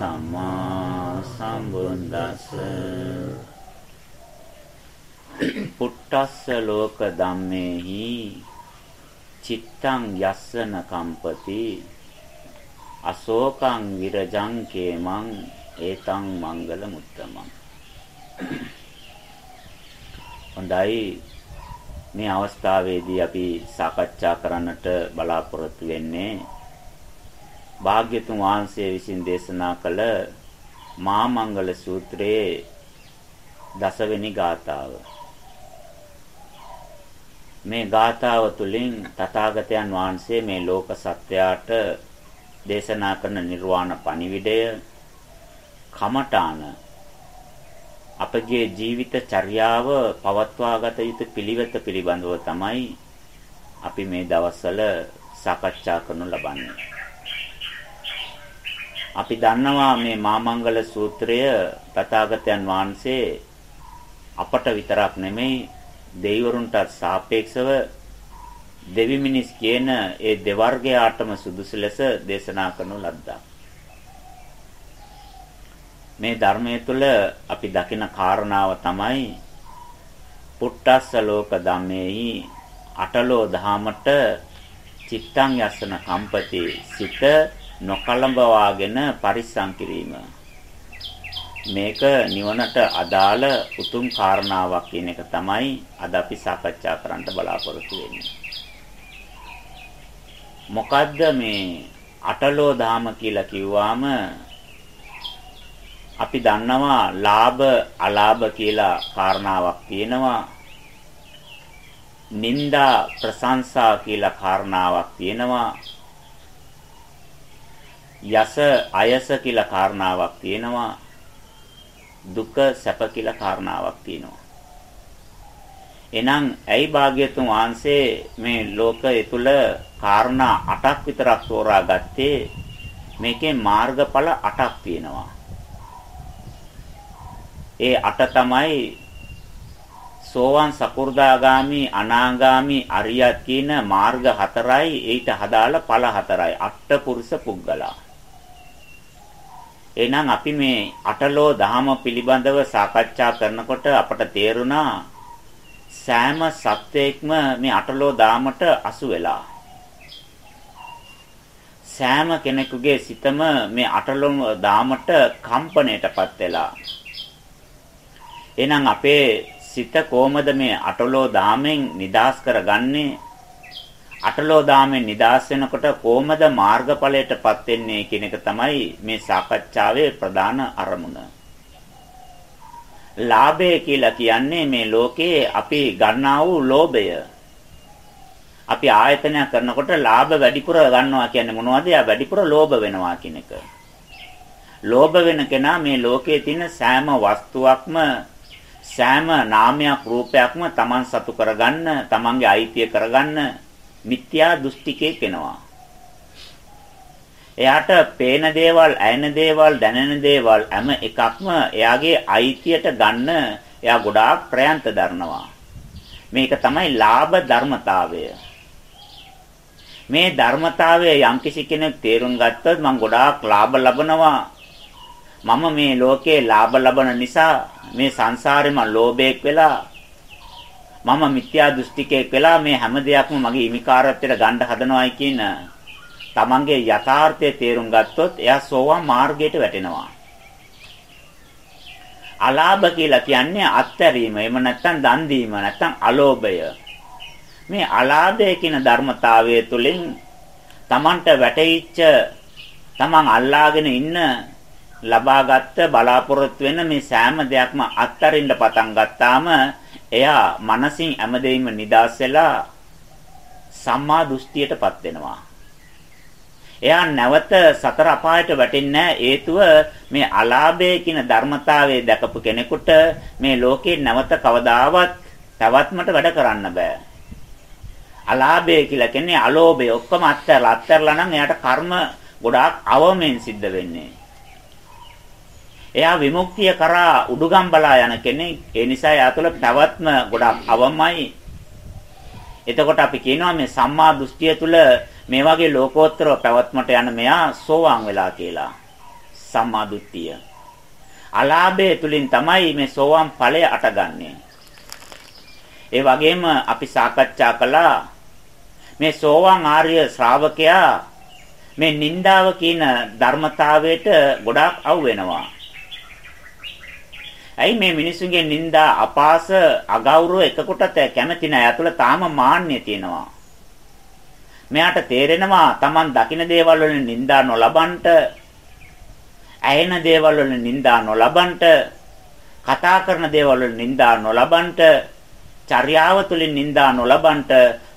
සම්මා සම්බුද්දස්ස පුට්ටස්ස ලෝක ධම්මේහි චිත්තං යස්සන කම්පති අශෝකං විරජං කේමං ඒතං මංගල මුත්තමං හොඳයි මේ අවස්ථාවේදී අපි සාකච්ඡා කරන්නට බලාපොරොත්තු වෙන්නේ භාග්‍යතුන් වහන්සේ විසින් දේශනා කළ මා මංගල සූත්‍රයේ දසවෙනි ගාථාව. මේ ගාථාව තුළින් තථාගතයන් වහන්සේ මේ ලෝක සත්‍යයට දේශනා කරන නිර්වාණ පණිවිඩය කමඨාන අපගේ ජීවිත චර්යාව පවත්වාගත යුතු පිළිවෙත පිළිබඳව තමයි අපි මේ දවස්වල සාකච්ඡා කරනු ලබන්නේ. අපි දන්නවා මේ මාමංගල සූත්‍රය තථාගතයන් වහන්සේ අපට විතරක් නෙමෙයි දෙවිවරුන්ටත් සාපේක්ෂව දෙවි මිනිස් කියන ඒ දෙවර්ගයාටම සුදුසු ලෙස දේශනා කරනු ලද්දා. මේ ධර්මයේ තුල අපි දකින කාරණාව තමයි පුට්ටස්ස ලෝක ධම්මේහි අටලෝ දහමට චිත්තං යස්සන කම්පති සිත නොකලඹවාගෙන පරිස්සම් කිරීම මේක නිවනට අදාළ උතුම් කාරණාවක් කියන එක තමයි අද අපි සාකච්ඡා කරන්න බලාපොරොත්තු වෙන්නේ. මොකද්ද මේ අටලෝ දාම කියලා කිව්වාම අපි දන්නවා ලාභ අලාභ කියලා කාරණාවක් තියෙනවා. නිന്ദා ප්‍රශංසා කියලා කාරණාවක් තියෙනවා. යස අයස කියලා කාරණාවක් තියෙනවා. දුක සැප කියලා කාරණාවක් තියෙනවා. එහෙනම් ඇයි භාග්‍යතුන් වහන්සේ මේ ලෝකයේ තුල කාරණා 8ක් විතරක් තෝරා ගත්තේ මේකේ මාර්ගඵල 8ක් තියෙනවා. ඒ 8 තමයි සෝවන් සකු르දාගාමි අනාගාමි අරියත් කියන මාර්ග හතරයි ඊට හදාළ ඵල හතරයි අට පුරුෂ පුද්ගලා එහෙනම් අපි මේ අටලෝ දහම පිළිබඳව සාකච්ඡා කරනකොට අපට තේරුණා සෑම සත්වයක්ම මේ අටලෝ දාමට අසු වෙලා. සෑම කෙනෙකුගේ සිතම මේ අටලෝ දාමට කම්පණයටපත් වෙලා. එහෙනම් අපේ සිත කොහොමද මේ අටලෝ දාමෙන් නිදාස් කරගන්නේ? අටලෝ දාමෙන් නිදාස් වෙනකොට කොහොමද මාර්ගඵලයටපත් වෙන්නේ කියන එක තමයි මේ සාකච්ඡාවේ ප්‍රධාන අරමුණ. ලාභය කියලා කියන්නේ මේ ලෝකේ අපි ගන්නා වූ ලෝභය. අපි ආයතනය කරනකොට ලාභ වැඩිපුර ගන්නවා කියන්නේ මොනවද? යා වැඩිපුර ලෝභ වෙනවා කියන එක. ලෝභ වෙන කෙනා මේ ලෝකයේ තියෙන සෑම වස්තුවක්ම සෑම නාමයක් රූපයක්ම Taman සතු කරගන්න, Tamanගේ අයිතිය කරගන්න මිත්‍යා දෘෂ්ටිකේ වෙනවා. එයාට පේන දේවල්, ඇයෙන දේවල්, දැනෙන දේවල් හැම එකක්ම එයාගේ අයිතියට ගන්න එයා ගොඩාක් ප්‍රයන්ත දරනවා. මේක තමයි ලාභ ධර්මතාවය. මේ ධර්මතාවය යම්කිසි කෙනෙක් තේරුම් ගත්තොත් මම ගොඩාක් ලාභ ලබනවා. මම මේ ලෝකේ ලාභ ලබන නිසා මේ සංසාරේ මම ලෝභයෙක් වෙලා මම මිත්‍යා දෘෂ්ටිකයෙක් වෙලා මේ හැම දෙයක්ම මගේ හිමිකාරත්වයට ගන්න හදනවායි කියන තමන්ගේ යථාර්ථය තේරුම් ගත්තොත් එයා සෝවාන් මාර්ගයට වැටෙනවා. අලාභ කියලා කියන්නේ අත්හැරීම. එහෙම නැත්නම් දන් දීම නැත්නම් අලෝභය. මේ අලාභය කියන ධර්මතාවය තුළින් තමන්ට වැටහිච්ච තමන් අල්ලාගෙන ඉන්න ලබාගත් බලාපොරොත්තු වෙන මේ සෑම දෙයක්ම අත්තරින්න පටන් ගත්තාම එයා මනසින් හැමදේම නිදාස් වෙලා සම්මා දෘෂ්ටියටපත් වෙනවා. එයා නැවත සතර අපායට වැටෙන්නේ හේතුව මේ අලාභය කියන ධර්මතාවයේ දැකපු කෙනෙකුට මේ ලෝකේ නැවත කවදාවත් පැවැත්මට වැඩ කරන්න බෑ. අලාභය කියලා කියන්නේ අලෝභය ඔක්කොම අත්හැරලා අත්හැරලා නම් එයාට කර්ම ගොඩාක් අවමෙන් සිද්ධ වෙන්නේ. එයා විමුක්තිය කරා උඩුගම් බලා යන කෙනෙක්. ඒ නිසා එයා තුළ පැවැත්ම ගොඩාක් අවමයි. එතකොට අපි කියනවා මේ සම්මා දෘෂ්ටිය තුළ මේ වගේ ලෝකෝත්තරව පැවැත්මට යන මෙයා සෝවාන් වෙලා කියලා. සම්මා දෘෂ්ටිය. අලාභය තුලින් තමයි මේ සෝවාන් ඵලය අටගන්නේ. ඒ වගේම අපි සාකච්ඡා කළා මේ සෝවාන් ආර්ය ශ්‍රාවකයා මේ නින්දාව කියන ධර්මතාවයට ගොඩාක් අවු වෙනවා. ඇයි මේ මිනිස්සුන්ගේ නිନ୍ଦා අපාස අගෞරව එකකොටත් කැමති නැහැ. අතුල තාම මාන්නය තියෙනවා. මෙයාට තේරෙනවා Taman දකින දේවල් වලින් නිନ୍ଦා නොලබන්නට, ඇහෙන දේවල් වලින් නිନ୍ଦා නොලබන්නට, කතා කරන දේවල් වලින් නිନ୍ଦා නොලබන්නට, චර්යාව තුළින් නිନ୍ଦා නොලබන්නට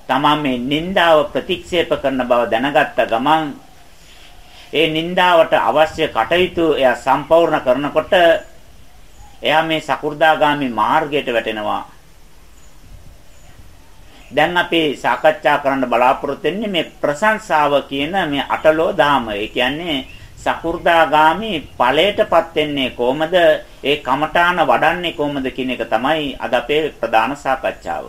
තමා මේ නින්දාව ප්‍රතික්ෂේප කරන බව දැනගත්ත ගමන් ඒ නින්දාවට අවශ්‍ය කටයුතු එයා සම්පූර්ණ කරනකොට එයා මේ සකු르දාගාමි මාර්ගයට වැටෙනවා. දැන් අපි සාකච්ඡා කරන්න බලාපොරොත්තු වෙන්නේ මේ ප්‍රශංසාව කියන මේ අටලෝ දාම. ඒ කියන්නේ සකු르දාගාමි ඵලයටපත් වෙන්නේ කොහමද? ඒ කමඨාන වඩන්නේ කොහමද කියන එක තමයි අද අපේ ප්‍රධාන සාකච්ඡාව.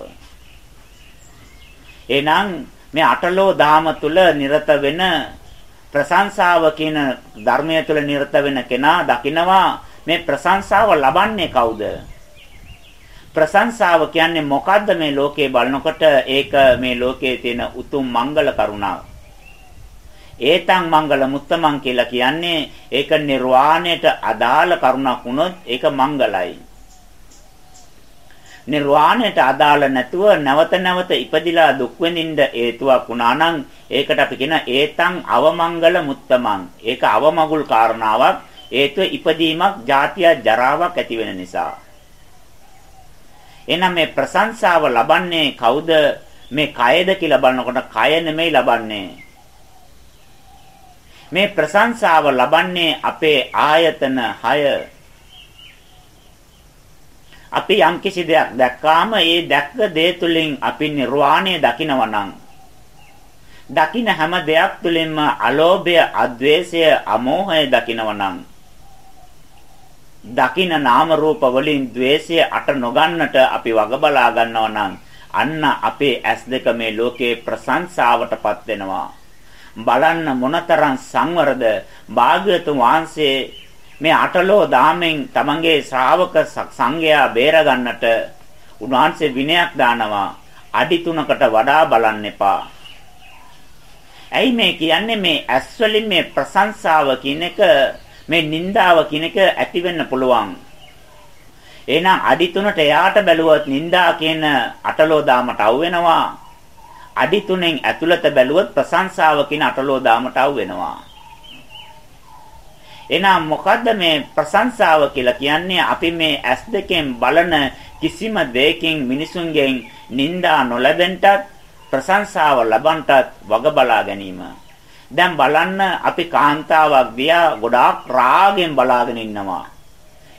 එහෙනම් මේ අටලෝ දාම තුල නිරත වෙන ප්‍රශංසාව කියන ධර්මය තුල නිරත වෙන කෙනා දකිනවා මේ ප්‍රශංසාව ලබන්නේ කවුද? ප්‍රශංසාව කියන්නේ මොකද්ද මේ ලෝකේ බලනකොට ඒක මේ ලෝකයේ තියෙන උතුම් මංගල කරුණාව. ඒතං මංගල මුත්තමන් කියලා කියන්නේ ඒක නිර්වාණයට අදාළ කරුණක් වුණොත් ඒක මංගලයි. නිර්වාණයට අදාළ නැතුව නැවත නැවත ඉපදිලා දුක් විඳින්න හේතුවක් වුණා නම් ඒකට අපි කියන ඒතං අවමංගල මුත්තමන්. ඒක අවමගුල් කාරණාවක්. හේතුව ඉපදීමක්, ජාතිය, ජරාවක් ඇති වෙන නිසා. එහෙනම් මේ ප්‍රශංසාව ලබන්නේ කවුද? මේ කයද කියලා බලනකොට කය නෙමෙයි ලබන්නේ. මේ ප්‍රශංසාව ලබන්නේ අපේ ආයතන 6 අපි යම් කිසි දෙයක් දැක්කාම ඒ දැක්ක දේ තුලින් අපි නිර්වාණය දකිනවා නම් දකින හැම දෙයක් තුලින්ම අලෝභය, අද්වේෂය, අමෝහය දකිනවා නම් දකින නාම රූප වලින් द्वේෂය අට නොගන්නට අපි වග බලා ගන්නවා නම් අන්න අපේ ඇස් දෙක මේ ලෝකේ ප්‍රශංසාවටපත් වෙනවා. බලන්න මොනතරම් සංවරද භාග්‍යතුන් වහන්සේ මේ අටලෝ දාමෙන් තමන්ගේ ශ්‍රාවක සංඝයා බේර ගන්නට උන්වහන්සේ විනයක් දානවා. අඩි තුනකට වඩා බලන්න එපා. ඇයි මේ කියන්නේ? මේ ඇස් වලින් මේ ප්‍රශංසාව කියන එක මේ නින්දාව කියන එක ඇති වෙන්න පුළුවන්. එහෙනම් අඩි 3ට එහාට බැලුවොත් නින්දා කියන අටලෝදාමට අවු වෙනවා. අඩි 3ෙන් ඇතුළත බැලුවොත් ප්‍රශංසාව කියන අටලෝදාමට අවු වෙනවා. එහෙනම් මොකද්ද මේ ප්‍රශංසාව කියලා කියන්නේ? අපි මේ ඇස් දෙකෙන් බලන කිසිම දෙයකින් මිනිසුන්ගෙන් නින්දා නොලැබෙන්නටත් ප්‍රශංසාව ලබන්නටත් වග බලා ගැනීම. දැන් බලන්න අපි කාන්තාවක් දිහා ගොඩාක් රාගෙන් බලාගෙන ඉන්නවා.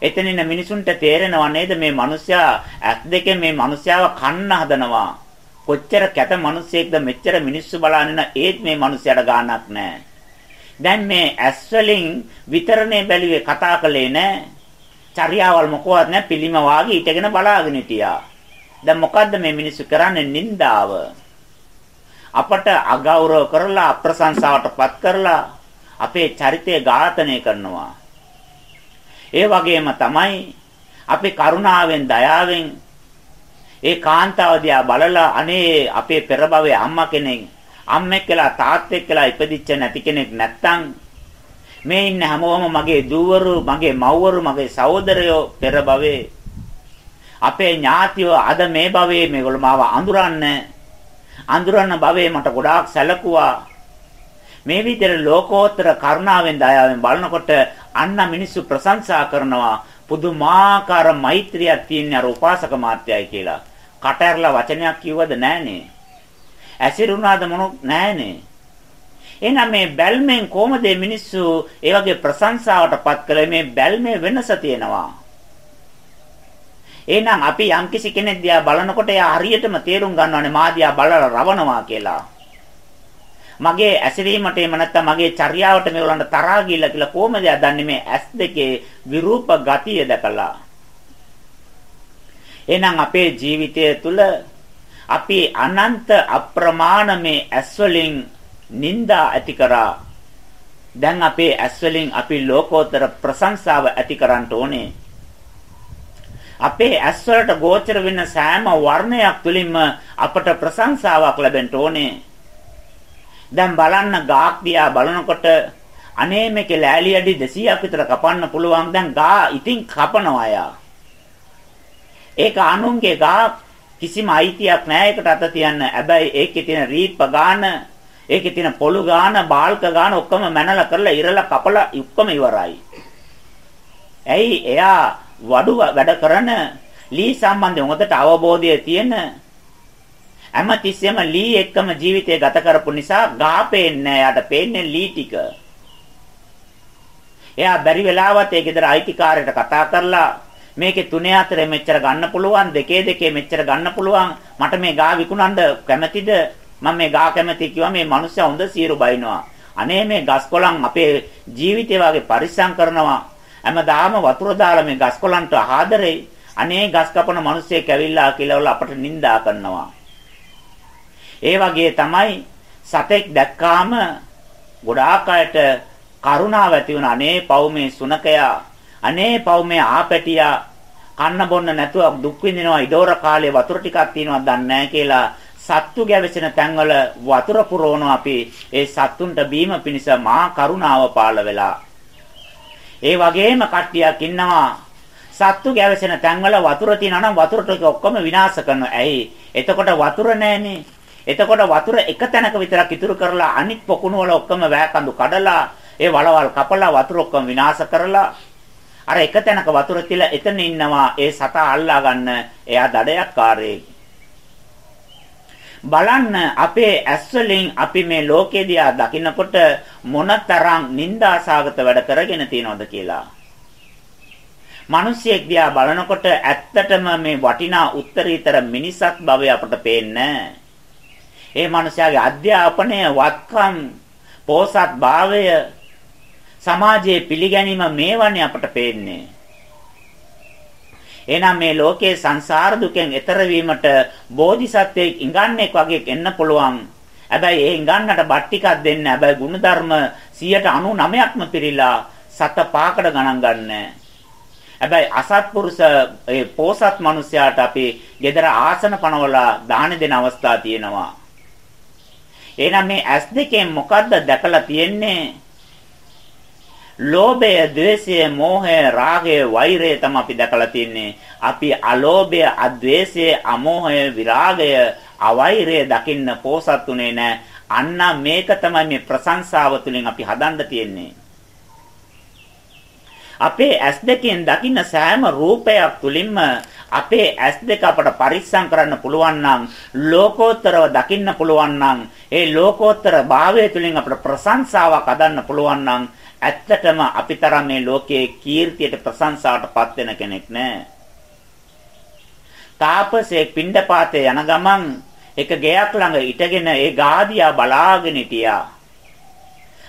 එතනින් මිනිසුන්ට තේරෙනව නේද මේ මිනිස්සයා ඇස් දෙකෙන් මේ මිනිස්සයාව කන්න හදනවා. කොච්චර කැත මිනිස්සෙක්ද මෙච්චර මිනිස්සු බලාගෙන ඒත් මේ මිනිස්සයාට ගාණක් නැහැ. දැන් මේ ඇස් වලින් විතරනේ බැලුවේ කතා කළේ නැහැ. චර්යාවල් මොකවත් නැහැ පිළිම වාගේ හිටගෙන බලාගෙන හිටියා. දැන් මොකද්ද මේ මිනිස්සු කරන්නේ නින්දාව. අපට අගෞරව කරලා අප්‍රශංසාවටපත් කරලා අපේ චරිතය ඝාතනය කරනවා. ඒ වගේම තමයි අපි කරුණාවෙන් දයාවෙන් ඒ කාන්තාව දිහා බලලා අනේ අපේ පෙර භවයේ අම්මා කෙනෙක් අම්මෙක් කියලා තාත්තෙක් කියලා ඉපදිච්ච නැති කෙනෙක් නැත්තම් මේ ඉන්න හැමෝම මගේ දූවරු මගේ මව්වරු මගේ සහෝදරයෝ පෙර භවයේ අපේ ඥාතියෝ අද මේ භවයේ මේගොල්ලෝ මාව අඳුරන්නේ අඳුරන භවයේ මට ගොඩාක් සැලකුවා. මේ විදිහට ලෝකෝත්තර කරුණාවෙන් දයාවෙන් බලනකොට අන්න මිනිස්සු ප්‍රශංසා කරනවා පුදුමාකාර මෛත්‍රියක් තියෙන අර උපාසක මාත්‍යයි කියලා. කට ඇරලා වචනයක් කිව්වද නැහනේ. ඇසිරුණාද මොනක් නැහනේ. එහෙනම් මේ බැල්මෙන් කොහොමද මිනිස්සු ඒ වගේ ප්‍රශංසාවටපත් කළේ මේ බැල්මේ වෙනස තියෙනවා. එහෙනම් අපි යම්කිසි කෙනෙක් දිහා බලනකොට එයා හරියටම තේරුම් ගන්නවානේ මා දිහා බලලා රවණවා කියලා. මගේ ඇසිරීමට එහෙම නැත්නම් මගේ චර්යාවට මේගොල්ලන්ට තරහා ගිහිල්ලා කියලා කොහොමද එයා දන්නේ මේ ඇස් දෙකේ විරූප ගතිය දැකලා. එහෙනම් අපේ ජීවිතය තුළ අපි අනන්ත අප්‍රමාණ මේ ඇස් වලින් නිന്ദා ඇති කරා. දැන් අපේ ඇස් වලින් අපි ලෝකෝත්තර ප්‍රශංසාව ඇති කරන්න ඕනේ. අපේ ඇස් වලට ගෝචර වෙන සෑම වර්ණයක් තුලින්ම අපට ප්‍රශංසාවක් ලැබෙන්න ඕනේ. දැන් බලන්න ගාක් දිහා බලනකොට අනේ මේකේ ලෑලි අඩි 200ක් විතර කපන්න පුළුවන් දැන් ගා ඉතින් කපනවා යා. ඒක අනුන්ගේ ගා කිසිම අයිතියක් නැහැ ඒකට අත තියන්න. හැබැයි ඒකේ තියෙන රීප්ප ගාන, ඒකේ තියෙන පොළු ගාන, බාල්ක ගාන ඔක්කොම මැනලා කරලා ඉරලා කපලා ඔක්කොම ඉවරයි. ඇයි එයා වඩු වැඩ කරන ලී සම්බන්ධයෙන් හොඳට අවබෝධය තියෙන හැමතිස්සෙම ලී එක්කම ජීවිතය ගත කරපු නිසා ගා පේන්නේ එයාට පේන්නේ ලී ටික. එයා බැරි වෙලාවත් ඒ ගෙදර අයිතිකාරයට කතා කරලා මේකේ තුනේ අතරේ මෙච්චර ගන්න පුළුවන් දෙකේ දෙකේ මෙච්චර ගන්න පුළුවන්. මට මේ ගා විකුණන්න කැමැතිද? මම මේ ගා කැමැති කිව්වා. මේ මිනිස්සයා හොඳ සීරු බයිනවා. අනේ මේ ගස්කොලන් අපේ ජීවිතේ වගේ පරිස්සම් කරනවා. හැමදාම වතුර දාලා මේ ගස්කොලන්ට ආදරේ. අනේ ගස් කපන මිනිස්සෙක් ඇවිල්ලා කියලා අපට නිඳා කරනවා. ඒ වගේ තමයි සතෙක් දැක්කාම ගොඩාක් අයට කරුණාව ඇති වුණ. අනේ පව් මේ සුනකයා. අනේ පව් මේ ආපැටියා. කන්න බොන්න නැතුව දුක් විඳිනවා. ඉදෝර කාලේ වතුර ටිකක් තියෙනවා දන්නේ නැහැ කියලා සත්තු ගැවසෙන තැන්වල වතුර පුරවනවා අපි. ඒ සත්තුන්ට බීම පිණිස මහා කරුණාව පාළ වෙලා ඒ වගේම කට්ටියක් ඉන්නවා සත්තු ගැවසෙන තැන්වල වතුර තියෙනවා නම් වතුර ටික ඔක්කොම විනාශ කරනවා. ඇයි? එතකොට වතුර නැහනේ. එතකොට වතුර එක තැනක විතරක් ඉතුරු කරලා අනිත් පොකුණු වල ඔක්කොම වැකඳු කඩලා ඒ වලවල් කපලා වතුර ඔක්කොම විනාශ කරලා අර එක තැනක වතුර තියලා එතන ඉන්නවා ඒ සතා අල්ලා ගන්න එයා දඩයක්කාරයෙක් බලන්න අපේ ඇස් වලින් අපි මේ ලෝකේ දිහා දකිනකොට මොනතරම් නිന്ദාසගත වැඩ කරගෙන තියනවද කියලා. මිනිස්සෙක් දිහා බලනකොට ඇත්තටම මේ වටිනා උත්තරීතර මිනිසක් භවය අපට පේන්නේ ඒ මිනිස්යාගේ අධ්‍යාපනය වත්කම් පෝසත් භාවය සමාජයේ පිළිගැනීම මේවන්නේ අපට පේන්නේ. එහෙනම් මේ ලෝකේ සංසාර දුකෙන් එතර වීමට බෝධිසත්වයෙක් ඉඟන්නේක් වගේ එන්න පුළුවන්. හැබැයි ඒ ඉඟන්නට බත් ටිකක් දෙන්න. හැබැයි ಗುಣධර්ම 199ක්ම පිරීලා සත පාකඩ ගණන් ගන්නෑ. හැබැයි අසත්පුරුෂ ඒ පෝසත් මිනිසයාට අපි gedara ආසන පනවලා දාන දෙන අවස්ථා තියෙනවා. එහෙනම් මේ ඇස් දෙකෙන් මොකද්ද දැකලා තියෙන්නේ? ලෝභය, ద్వේෂය, මෝහය, රාගය, වෛරය තමයි අපි දැකලා තින්නේ. අපි අලෝභය, අද්වේෂය, අමෝහය, විරාගය, අවෛරය දකින්න පෝසත්ුනේ නැහැ. අන්න මේක තමයි මේ ප්‍රශංසාව තුළින් අපි හදන්න තියෙන්නේ. අපේ ඇස් දෙකෙන් දකින්න සෑම රූපයක් තුලින්ම අපේ ඇස් දෙක අපට පරිස්සම් කරන්න පුළුවන් නම් ලෝකෝත්තරව දකින්න පුළුවන් නම් ඒ ලෝකෝත්තර භාවය තුලින් අපට ප්‍රශංසාවක් හදන්න පුළුවන් නම් ඇත්තටම අපි තරම් මේ ලෝකයේ කීර්තියට ප්‍රශංසාවටපත් වෙන කෙනෙක් නැහැ. තාපසේ පිණ්ඩපාතේ යන ගමන් එක ගෙයක් ළඟ ඉටගෙන ඒ ගාදියා බලාගෙන හිටියා.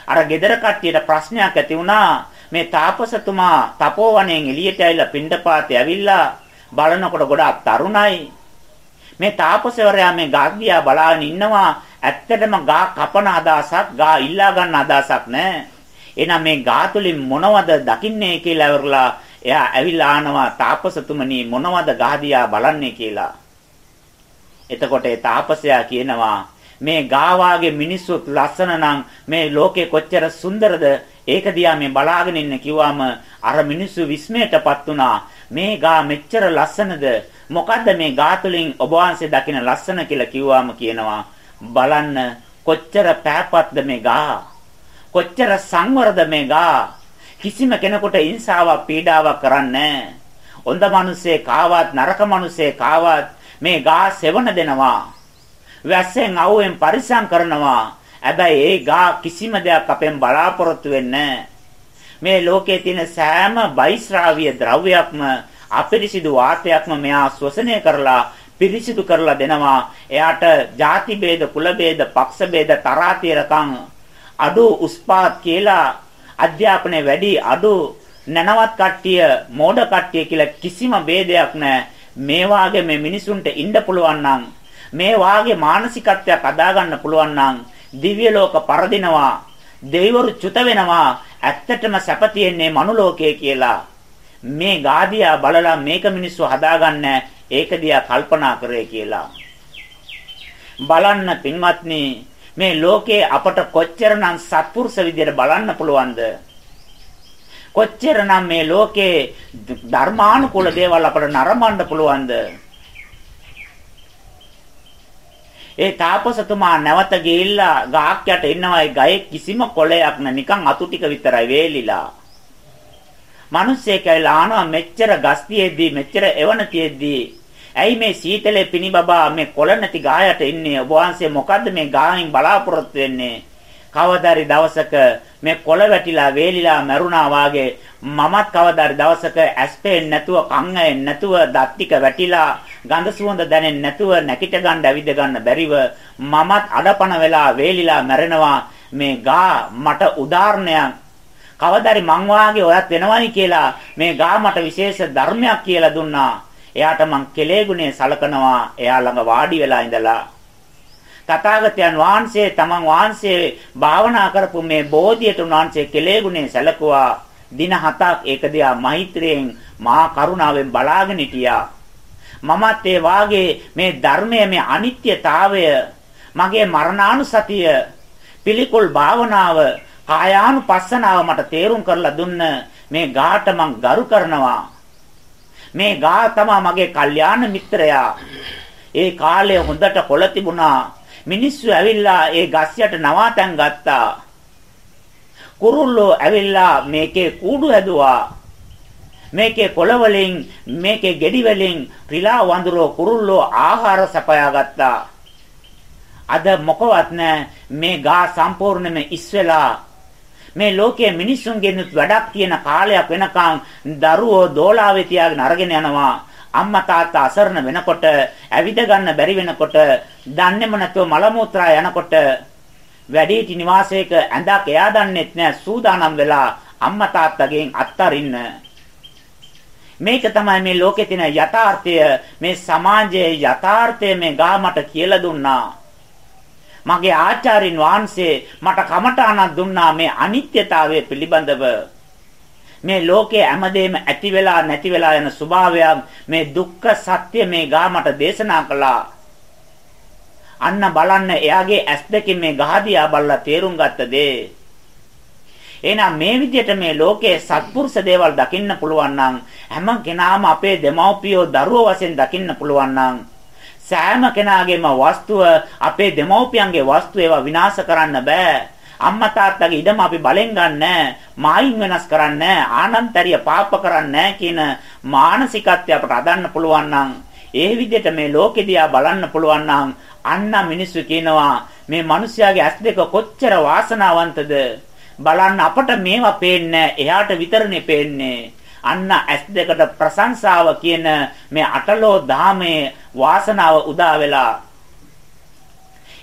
අර ගෙදර කට්ටියට ප්‍රශ්නයක් ඇති වුණා මේ තාපසතුමා තපෝවණයෙන් එළියට ඇවිල්ලා පිණ්ඩපාතේ ඇවිල්ලා බලනකොට ගොඩාක් තරුණයි. මේ තාපසවරයා මේ ගාදියා බලාගෙන ඉන්නවා ඇත්තටම ගා කපන අදහසක් ගා ඉල්ලා ගන්න අදහසක් නැහැ. එහෙනම් මේ ගාතුලින් මොනවද දකින්නේ කියලා ඉවරලා එයා ඇවිල්ලා ආනවා තාපසතුමනි මොනවද ගහදියා බලන්නේ කියලා. එතකොට ඒ තාපසයා කියනවා මේ ගාවාගේ මිනිස්සුත් ලස්සන නම් මේ ලෝකේ කොච්චර සුන්දරද? ඒක දිහා මේ බලාගෙන ඉන්න කිව්වම අර මිනිස්සු විස්මයටපත් වුණා. මේ ගා මෙච්චර ලස්සනද? මොකද්ද මේ ගාතුලින් ඔබ වහන්සේ දකින ලස්සන කියලා කිව්වම කියනවා බලන්න කොච්චර පෑපත්ද මේ ගා? කොච්චර සංවරද මේ ගා කිසිම කෙනෙකුට හිංසාවක් පීඩාවක් කරන්නේ හොඳ මිනිස්සේ කාවත් නරක මිනිස්සේ කාවත් මේ ගා සෙවණ දෙනවා. වැස්සෙන් අවුෙන් පරිස්සම් කරනවා. හැබැයි ඒ ගා කිසිම දෙයක් අපෙන් බලාපොරොත්තු වෙන්නේ මේ ලෝකයේ තියෙන සෑම බයිස්රාවිය ද්‍රව්‍යයක්ම අපිරිසිදු වාතයක්ම මෙයා ශ්වසනය කරලා පිරිසිදු කරලා දෙනවා. එයාට ಜಾති ભેද කුල ભેද පක්ෂ ભેද තරාතිරකම් අඩු උස්පාත් කියලා අධ්‍යාපනයේ වැඩි අඩු නැනවත් කට්ටිය, මෝඩ කට්ටිය කියලා කිසිම ભેදයක් නැහැ. මේ වාගේ මේ මිනිසුන්ට ඉන්න පුළුවන් නම් මේ වාගේ මානසිකත්වයක් අදා ගන්න පුළුවන් නම් දිව්‍ය ලෝක පරදිනවා දෙවිවරු චුත වෙනවා ඇත්තටම සැප තියෙන්නේ මනුලෝකයේ කියලා මේ ගාදියා බලලා මේක මිනිස්සු හදාගන්න ඒක දිහා කල්පනා කරේ කියලා බලන්න පින්වත්නි මේ ලෝකේ අපට කොච්චරනම් සත්පුරුෂ විදියට බලන්න පුළුවන්ද? කොච්චරනම් මේ ලෝකේ ධර්මානුකූල දේවල් අපට නරඹන්න පුළුවන්ද? ඒ තාපසතුමා නැවත ගිහිල්ලා ගහක් යට ඉන්නවා ඒ ගහේ කිසිම කොළයක් නැ. නිකන් අතු ටික විතරයි වේලිලා. මිනිස්සේ කියලා ආනවා මෙච්චර ගස් තියෙද්දි මෙච්චර එවන තියෙද්දි ඇයි මේ සීතලේ පිණි බබා මේ කොළ නැති ගායට ඉන්නේ ඔබ වහන්සේ මොකද්ද මේ ගාහින් බලාපොරොත්තු වෙන්නේ? කවදාරි දවසක මේ කොළ වැටිලා වේලිලා මැරුණා වාගේ මමත් කවදාරි දවසක ඇස් පේන්නේ නැතුව කන් ඇෙන්නේ නැතුව දත් ටික වැටිලා ගඳ සුවඳ දැනෙන්නේ නැතුව නැකිට ගන්න ඇවිද ගන්න බැරිව මමත් අඩපණ වෙලා වේලිලා මැරෙනවා. මේ ගා මට උදාහරණයක්. කවදාරි මං වාගේ ඔයත් වෙනවයි කියලා මේ ගා මට විශේෂ ධර්මයක් කියලා දුන්නා. එයාට මං කෙලේ ගුණේ සලකනවා එයා ළඟ වාඩි වෙලා ඉඳලා. තථාගතයන් වහන්සේ තමන් වහන්සේ භාවනා කරපු මේ බෝධියට උන්වහන්සේ කෙලේ ගුණේ සැලකුවා. දින හතක් ඒක දිහා මෛත්‍රියෙන් මහා කරුණාවෙන් බලාගෙන හිටියා. මමත් ඒ වාගේ මේ ධර්මයේ මේ අනිත්‍යතාවය මගේ මරණානුසතිය පිළිකුල් භාවනාව කායානුපස්සනාව මට තේරුම් කරලා දුන්න. මේ ගාට මං ගරු කරනවා. මේ ගා තමයි මගේ කල්යාණ මිත්‍රයා. ඒ කාලේ හොඳට කොළ තිබුණා. මිනිස්සු ඇවිල්ලා ඒ ගස් යට නවාතැන් ගත්තා. කුරුල්ලෝ ඇවිල්ලා මේකේ කූඩු හැදුවා. මේකේ කොළ වලින් මේකේ ගෙඩි වලින් රිලා වඳුරෝ කුරුල්ලෝ ආහාර සපයා ගත්තා. අද මොකවත් මේ ගා සම්පූර්ණයෙන්ම ඉස්වෙලා මේ ලෝකයේ මිනිස්සුන්ගෙන් වැඩක් තියෙන කාලයක් වෙනකන් දරුවෝ දෝලාවේ තියාගෙන අරගෙන යනවා. අම්මා තාත්තා අසරණ වෙනකොට ඇවිද ගන්න බැරි වෙනකොට දන්නේම නැතුව මල මුත්‍රා යනකොට වැඩිහිටි නිවාසයක ඇඳක් එයා දන්නෙත් නෑ සූදානම් වෙලා අම්මා තාත්තගෙන් අත්තරින්න මේක තමයි මේ ලෝකේ තියෙන යථාර්ථය මේ සමාජයේ යථාර්ථය මේ ගා මට කියලා දුන්නා මගේ ආචාර්යින් වහන්සේ මට කමඨාණක් දුන්නා මේ අනිත්‍යතාවය පිළිබඳව. මේ ලෝකයේ හැමදේම ඇති වෙලා නැති වෙලා යන ස්වභාවයක් මේ දුක්ඛ සත්‍ය මේ ගා මට දේශනා කළා. අන්න බලන්න එයාගේ ඇස් දෙකෙන් මේ ගහදියා බලලා තේරුම් ගත්ත දේ. එහෙනම් මේ විදිහට මේ ලෝකයේ සත්පුරුෂ දේවල් දකින්න පුළුවන් නම් හැම කෙනාම අපේ දෙමව්පියෝ දරුවෝ වශයෙන් දකින්න පුළුවන් නම් සෑම කෙනාගේම වස්තුව අපේ දෙමව්පියන්ගේ වස්තුව ඒවා විනාශ කරන්න බෑ. අම්මා තාත්තගේ ඉඩම අපි බලෙන් ගන්නෑ. මායින් වෙනස් කරන්නෑ. ආනන්තරිය පාප කරන්නෑ කියන මානසිකත්වය අපට අදන්න පුළුවන් නම් ඒ විදිහට මේ ලෝකෙ දිහා බලන්න පුළුවන් නම් අන්න මිනිස්සු කියනවා මේ මිනිස්යාගේ ඇස් දෙක කොච්චර වාසනාවන්තද බලන්න අපට මේවා පේන්නේ එයාට විතරනේ පේන්නේ. අන්න ඇස් දෙකට ප්‍රශංසාව කියන මේ අටලෝ ධාමයේ වාසනාව උදා වෙලා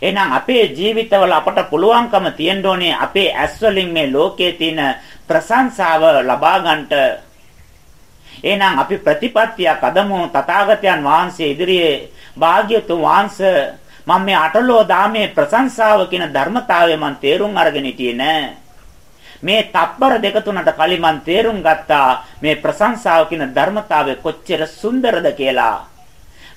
එහෙනම් අපේ ජීවිතවල අපට පුළුවන්කම තියෙන්න ඕනේ අපේ ඇස් වලින් මේ ලෝකයේ තියෙන ප්‍රශංසාව ලබා ගන්නට. එහෙනම් අපි ප්‍රතිපත්තියක් අදමු. තථාගතයන් වහන්සේ ඉදිරියේ භාග්‍යතුන් වහන්සේ මම මේ අටලෝ ධාමයේ ප්‍රශංසාව කියන ධර්මතාවය මම තේරුම් අරගෙන හිටියේ නෑ. මේ තප්පර දෙක තුනට කලින් මම තේරුම් ගත්තා මේ ප්‍රශංසාව කියන ධර්මතාවය කොච්චර සුන්දරද කියලා.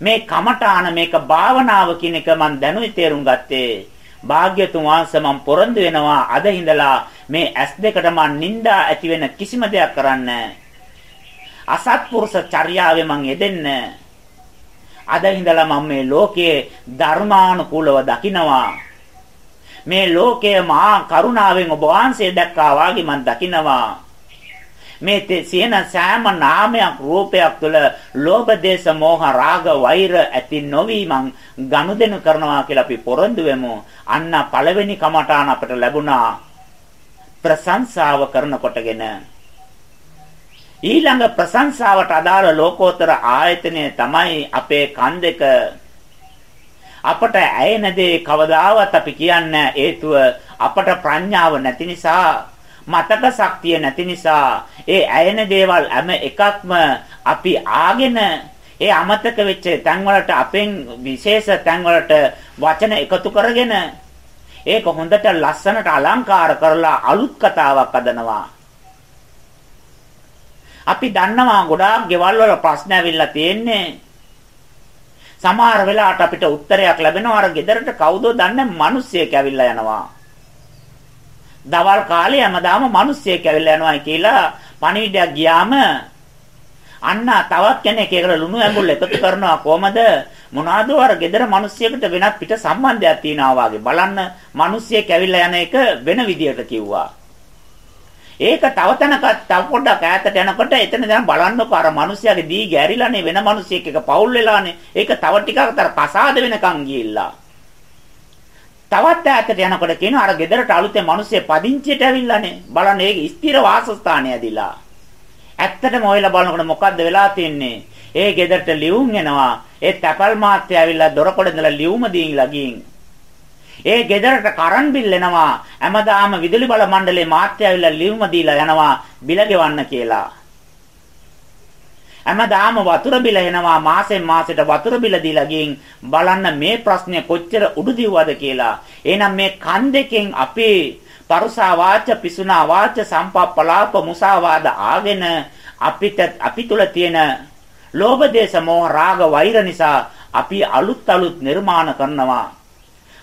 මේ කමඨාන මේක භාවනාව කියන එක මම දැනුයි තේරුම් ගත්තේ. භාග්‍යතුන් වහන්සේ මම පොරොන්දු වෙනවා අද ඉඳලා මේ ඇස් දෙකට මම නිඳා ඇති වෙන කිසිම දෙයක් කරන්න අසත්පුරුෂ චර්යාවේ මම යෙදෙන්න අද ඉඳලා මම මේ ලෝකයේ ධර්මානුකූලව දකිනවා මේ ලෝකය මහා කරුණාවෙන් ඔබ වහන්සේ දැක්කා වාගේ මම දකිනවා. මේ සියන සෑම නාමයක් රූපයක් තුළ ලෝභ දේශ මොහ රාග වෛර ඇති නොවීමන් ගනුදෙනු කරනවා කියලා අපි පොරොන්දු වෙමු. අන්න පළවෙනි කමඨාන අපට ලැබුණා. ප්‍රශංසාව කරනකොටගෙන ඊළඟ ප්‍රශංසාවට අදාළ ලෝකෝත්තර ආයතනය තමයි අපේ කන් දෙක අපට ඇයෙන දේ කවදාවත් අපි කියන්නේ හේතුව අපට ප්‍රඥාව නැති නිසා මතක ශක්තිය නැති නිසා ඒ ඇයෙන දේවල් හැම එකක්ම අපි ආගෙන ඒ අමතක වෙච්ච තැන් වලට අපෙන් විශේෂ තැන් වලට වචන එකතු කරගෙන ඒක හොඳට ලස්සනට අලංකාර කරලා අලුත් කතාවක් හදනවා. අපි දන්නවා ගොඩාක් ගෙවල් වල ප්‍රශ්න ඇවිල්ලා තියෙන්නේ. සමහර වෙලාවට අපිට උත්තරයක් ලැබෙනවා. අර ගෙදරට කවුදෝ දන්නේ මිනිස්සෙක් ඇවිල්ලා යනවා. දවල් කාලේ හැමදාම මිනිස්සෙක් ඇවිල්ලා යනවා කියලා පණිවිඩයක් ගියාම අන්න තවත් කෙනෙක් ඒකට ලුණු ඇඹුල් එකතු කරනවා. කොහමද? මොනවාද අර ගෙදර මිනිස්සෙකුට වෙනත් පිට සම්බන්ධයක් තියනවා වගේ බලන්න. මිනිස්සෙක් ඇවිල්ලා යන එක වෙන විදියට කිව්වා. ඒක තව තැනක තව පොඩ්ඩක් ඈතට යනකොට එතන දැන් බලන්නකො අර මිනිස්යාගේ දී ගැරිලානේ වෙන මිනිස්සෙක් එක පවුල් වෙලානේ. ඒක තව ටිකක් අතර කසාද වෙනකන් ගිහිල්ලා. තවත් ඈතට යනකොට කියනවා අර ගෙදරට අලුතෙන් මිනිස්සේ පදිංචියට ඇවිල්ලානේ. බලන්න ඒක ස්ථිර වාසස්ථානය ඇදිලා. ඇත්තටම ඔයලා බලනකොට මොකද්ද වෙලා තියන්නේ? ඒ ගෙදරට ලියුම් එනවා. ඒ තැපල් මාත්‍ය ඇවිල්ලා දොරකොඩ ඉඳලා ලියුම දීලා ගින්. ඒ ගෙදරට කරන් බිල් එනවා. හැමදාම විදුලි බල මණ්ඩලයේ මාත්‍ය ඇවිල්ලා ලියුම දීලා යනවා බිල ගෙවන්න කියලා. හැමදාම වතුර බිල එනවා මාසෙන් මාසෙට වතුර බිල දීලා ගින් බලන්න මේ ප්‍රශ්නේ කොච්චර උඩු දිව්වද කියලා. එහෙනම් මේ කන් දෙකෙන් අපේ පරුසා වාච පිසුනා වාච සම්පප්පලාප මුසාවාද ආගෙන අපිට අපි තුල තියෙන ලෝභ දේශ මොහ රාග වෛර නිසා අපි අලුත් අලුත් නිර්මාණ කරනවා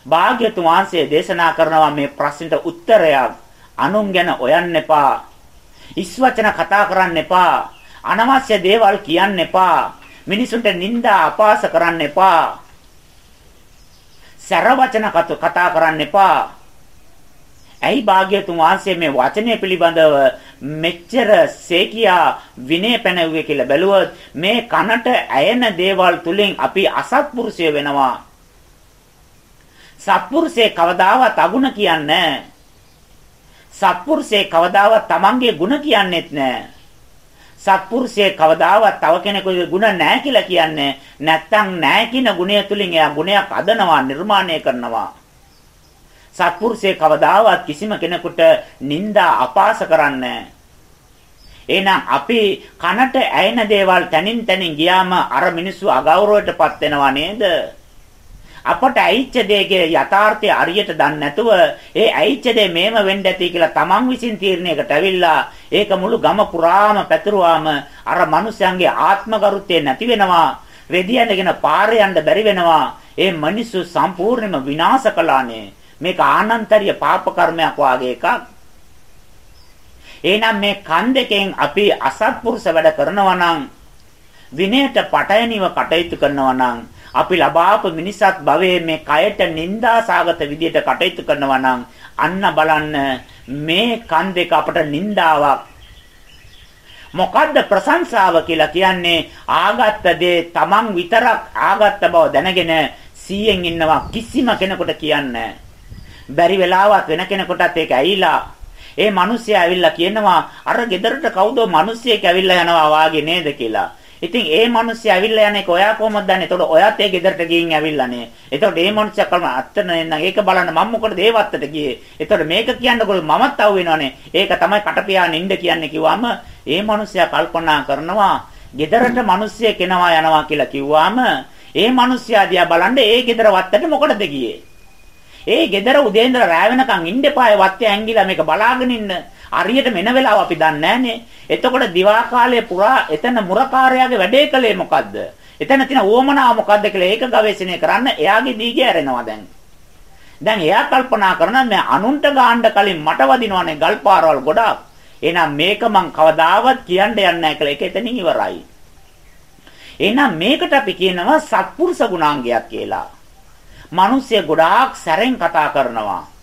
භාග්‍යතුන් වහන්සේ දේශනා කරනවා මේ ප්‍රශ්නෙට උත්තරයක් අනුන් ගැන හොයන්න එපා. ඉස්වචන කතා කරන්න එපා. අනවශ්‍ය දේවල් කියන්න එපා. මිනිසුන්ට නිନ୍ଦා අපාස කරන්න එපා. සැර වචන කතා කරන්න එපා. ඇයි භාග්‍යතුන් වහන්සේ මේ වචනය පිළිබඳව මෙච්චර සේකියා විනය පැනවුවේ කියලා බැලුවොත් මේ කනට ඇයෙන දේවල් තුලින් අපි අසත්පුරුෂය වෙනවා සත්පුරුෂේ කවදාවත් අගුණ කියන්නේ නැහැ. සත්පුරුෂේ කවදාවත් Tamange ಗುಣ කියන්නේත් නැහැ. සත්පුරුෂයේ කවදාවත් තව කෙනෙකුගේ ಗುಣ නැහැ කියලා කියන්නේ නැත්තම් නැහැ කියන ගුණය තුලින් එයා ගුණයක් අදනවා නිර්මාණය කරනවා සත්පුරුෂයේ කවදාවත් කිසිම කෙනෙකුට නිନ୍ଦා අපාස කරන්නේ එහෙනම් අපි කනට ඇයෙන දේවල් තනින් තනින් ගියාම අර මිනිස්සු අගෞරවයටපත් වෙනවා නේද අපට ඇයිච්ච දෙයක යථාර්ථය හරියට දන්නේ නැතුව ඒ ඇයිච්ච දේ මේම වෙන්න ඇති කියලා තමන් විසින් තීරණයකට ඇවිල්ලා ඒක මුළු ගම පුරාම පැතුරුවාම අර මිනිස්යන්ගේ ආත්මගරුත්වය නැති වෙනවා රෙදියනගෙන පාරේ යන්න බැරි වෙනවා. ඒ මිනිස්සු සම්පූර්ණයෙන්ම විනාශ කළානේ. මේක ආනන්තරිය පාප කර්මයක් වාගේ එකක්. එහෙනම් මේ කන් දෙකෙන් අපි අසත්පුරුෂ වැඩ කරනවා නම් විනයට පටයනිව කටයුතු කරනවා නම් අපි ලබාපු මිනිසත් භවයේ මේ කයට නිന്ദාසගත විදියට කටයුතු කරනවා නම් අන්න බලන්න මේ කන් දෙක අපට නිന്ദාවක් මොකද්ද ප්‍රශංසාව කියලා කියන්නේ? ආගත්ත දේ Taman විතරක් ආගත්ත බව දැනගෙන 100න් ඉන්නවා කිසිම කෙනෙකුට කියන්නේ. බැරි වෙලාවක් වෙන කෙනෙකුටත් ඒක ඇහිලා ඒ මිනිස්සයා ඇවිල්ලා කියනවා අර ගෙදරට කවුදෝ මිනිස්සෙක් ඇවිල්ලා යනවා වාගේ නේද? කියලා. ඉතින් ඒ මිනිස්සු ඇවිල්ලා යන්නේ ඔයා කොහොමද දන්නේ? එතකොට ඔයත් ඒ ගෙදරට ගිහින් ඇවිල්ලානේ. එතකොට මේ මිනිස්සු කලම අත්තන නේනම් ඒක බලන්න මම මොකටද ඒ වත්තට ගියේ? එතකොට මේක කියන්නකො මමත් අහු වෙනවනේ. ඒක තමයි කටපියා නින්ද කියන්නේ කිව්වම ඒ මිනිස්සයා කල්පනා කරනවා ගෙදරට මිනිස්සෙක් එනවා යනවා කියලා කිව්වම ඒ මිනිස්සයා දිහා බලන්න ඒ ගෙදර වත්තට මොකටද ගියේ? ඒ ගෙදර උදේ ඉඳලා රෑ වෙනකන් ඉන්න එපා ඒ වත්තේ ඇංගිලා මේක බලාගෙන ඉන්න. හරියට මෙන වෙලාව අපි දන්නේ නැහනේ. එතකොට දිවා කාලයේ පුරා එතන මුරකාරයාගේ වැඩේ කළේ මොකද්ද? එතන තියෙන ඕමනාව මොකද්ද කියලා ඒක ගවේෂණය කරන්න එයාගේ දීගේ ඇරෙනවා දැන්. දැන් එයා කල්පනා කරනවා මේ අනුන්ට ගාන්න කලින් මට වදිනවනේ ගල්පාරවල් ගොඩාක්. එහෙනම් මේක මං කවදාවත් කියන්න යන්නේ නැහැ කියලා ඒක එතනින් ඉවරයි. එහෙනම් මේකට අපි කියනවා සත්පුරුෂ ගුණාංගයක් කියලා. මිනිස්සු ගොඩාක් සැරෙන් කතා කරනවා.